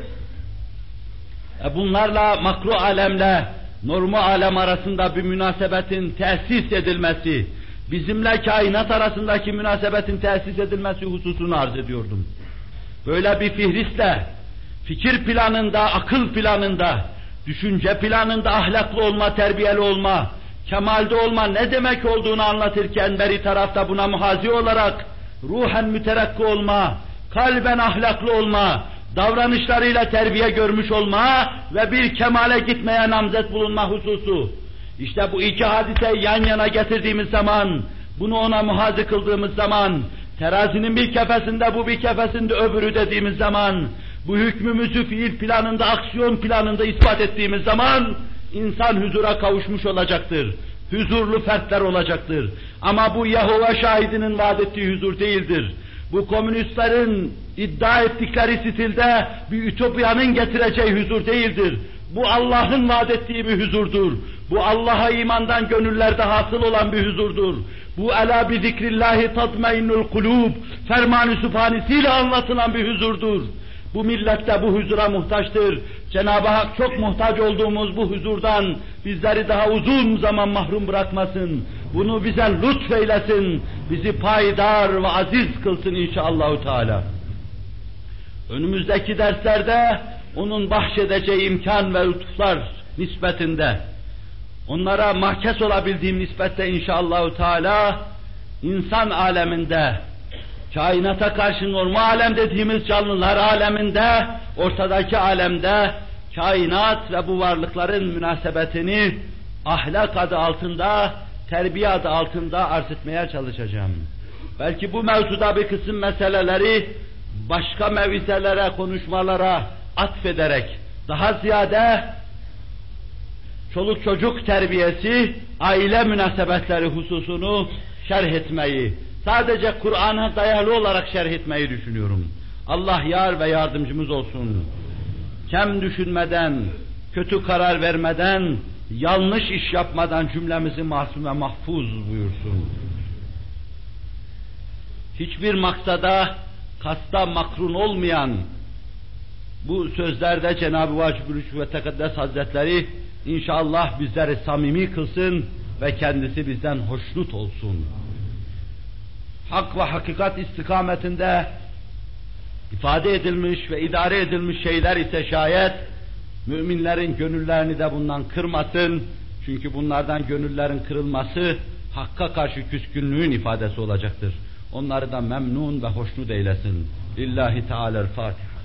e bunlarla makru alemle normu alem arasında bir münasebetin tesis edilmesi, bizimle kainat arasındaki münasebetin tesis edilmesi hususunu arz ediyordum. Böyle bir fihristle, fikir planında, akıl planında, düşünce planında ahlaklı olma, terbiyeli olma, kemalde olma ne demek olduğunu anlatırken beri tarafta buna muhazi olarak ruhen müterakki olma, kalben ahlaklı olma, davranışlarıyla terbiye görmüş olma ve bir kemale gitmeye namzet bulunma hususu. İşte bu iki hadiseyi yan yana getirdiğimiz zaman, bunu ona muhazi kıldığımız zaman, terazinin bir kefesinde bu bir kefesinde öbürü dediğimiz zaman, bu hükmümüzü fiil planında, aksiyon planında ispat ettiğimiz zaman, insan huzura kavuşmuş olacaktır. Huzurlu fertler olacaktır. Ama bu Yahova şahidinin vaad ettiği huzur değildir. Bu komünistlerin iddia ettikleri stilde bir ütopyanın getireceği huzur değildir. Bu Allah'ın vaad ettiği bir huzurdur. Bu Allah'a imandan gönüllerde hasıl olan bir huzurdur. Bu ela bi zikrillahi tatmainnul kulub fermanı sübhanesiyle anlatılan bir huzurdur. Bu millet de bu huzura muhtaçtır. Cenab-ı Hak çok muhtaç olduğumuz bu huzurdan bizleri daha uzun zaman mahrum bırakmasın. Bunu bize lütfeylesin. bizi payidar ve aziz kılsın inşallahü teala. Önümüzdeki derslerde onun bahşedeceği imkan ve lütuflar nispetinde onlara mahkes olabildiğim nispette inşallahü teala insan aleminde kainata karşı normal alem dediğimiz canlılar aleminde ortadaki alemde kainat ve bu varlıkların münasebetini ahlak adı altında, terbiye adı altında arz etmeye çalışacağım. Belki bu mevzuda bir kısım meseleleri başka mevizelere, konuşmalara atfederek daha ziyade çoluk çocuk terbiyesi, aile münasebetleri hususunu şerh etmeyi, sadece Kur'an'a dayalı olarak şerh etmeyi düşünüyorum. Allah yar ve yardımcımız olsun. Kem düşünmeden, kötü karar vermeden, yanlış iş yapmadan cümlemizi masum ve mahfuz buyursun. Hiçbir maksada, kasta makrun olmayan bu sözlerde Cenab-ı Vacib-ül ve Tekaddes Hazretleri inşallah bizleri samimi kılsın ve kendisi bizden hoşnut olsun. Hak ve hakikat istikametinde ifade edilmiş ve idare edilmiş şeyler ise şayet müminlerin gönüllerini de bundan kırmasın. Çünkü bunlardan gönüllerin kırılması hakka karşı küskünlüğün ifadesi olacaktır. Onları da memnun ve hoşnut eylesin. Lillahi Teala'l-Fatiha.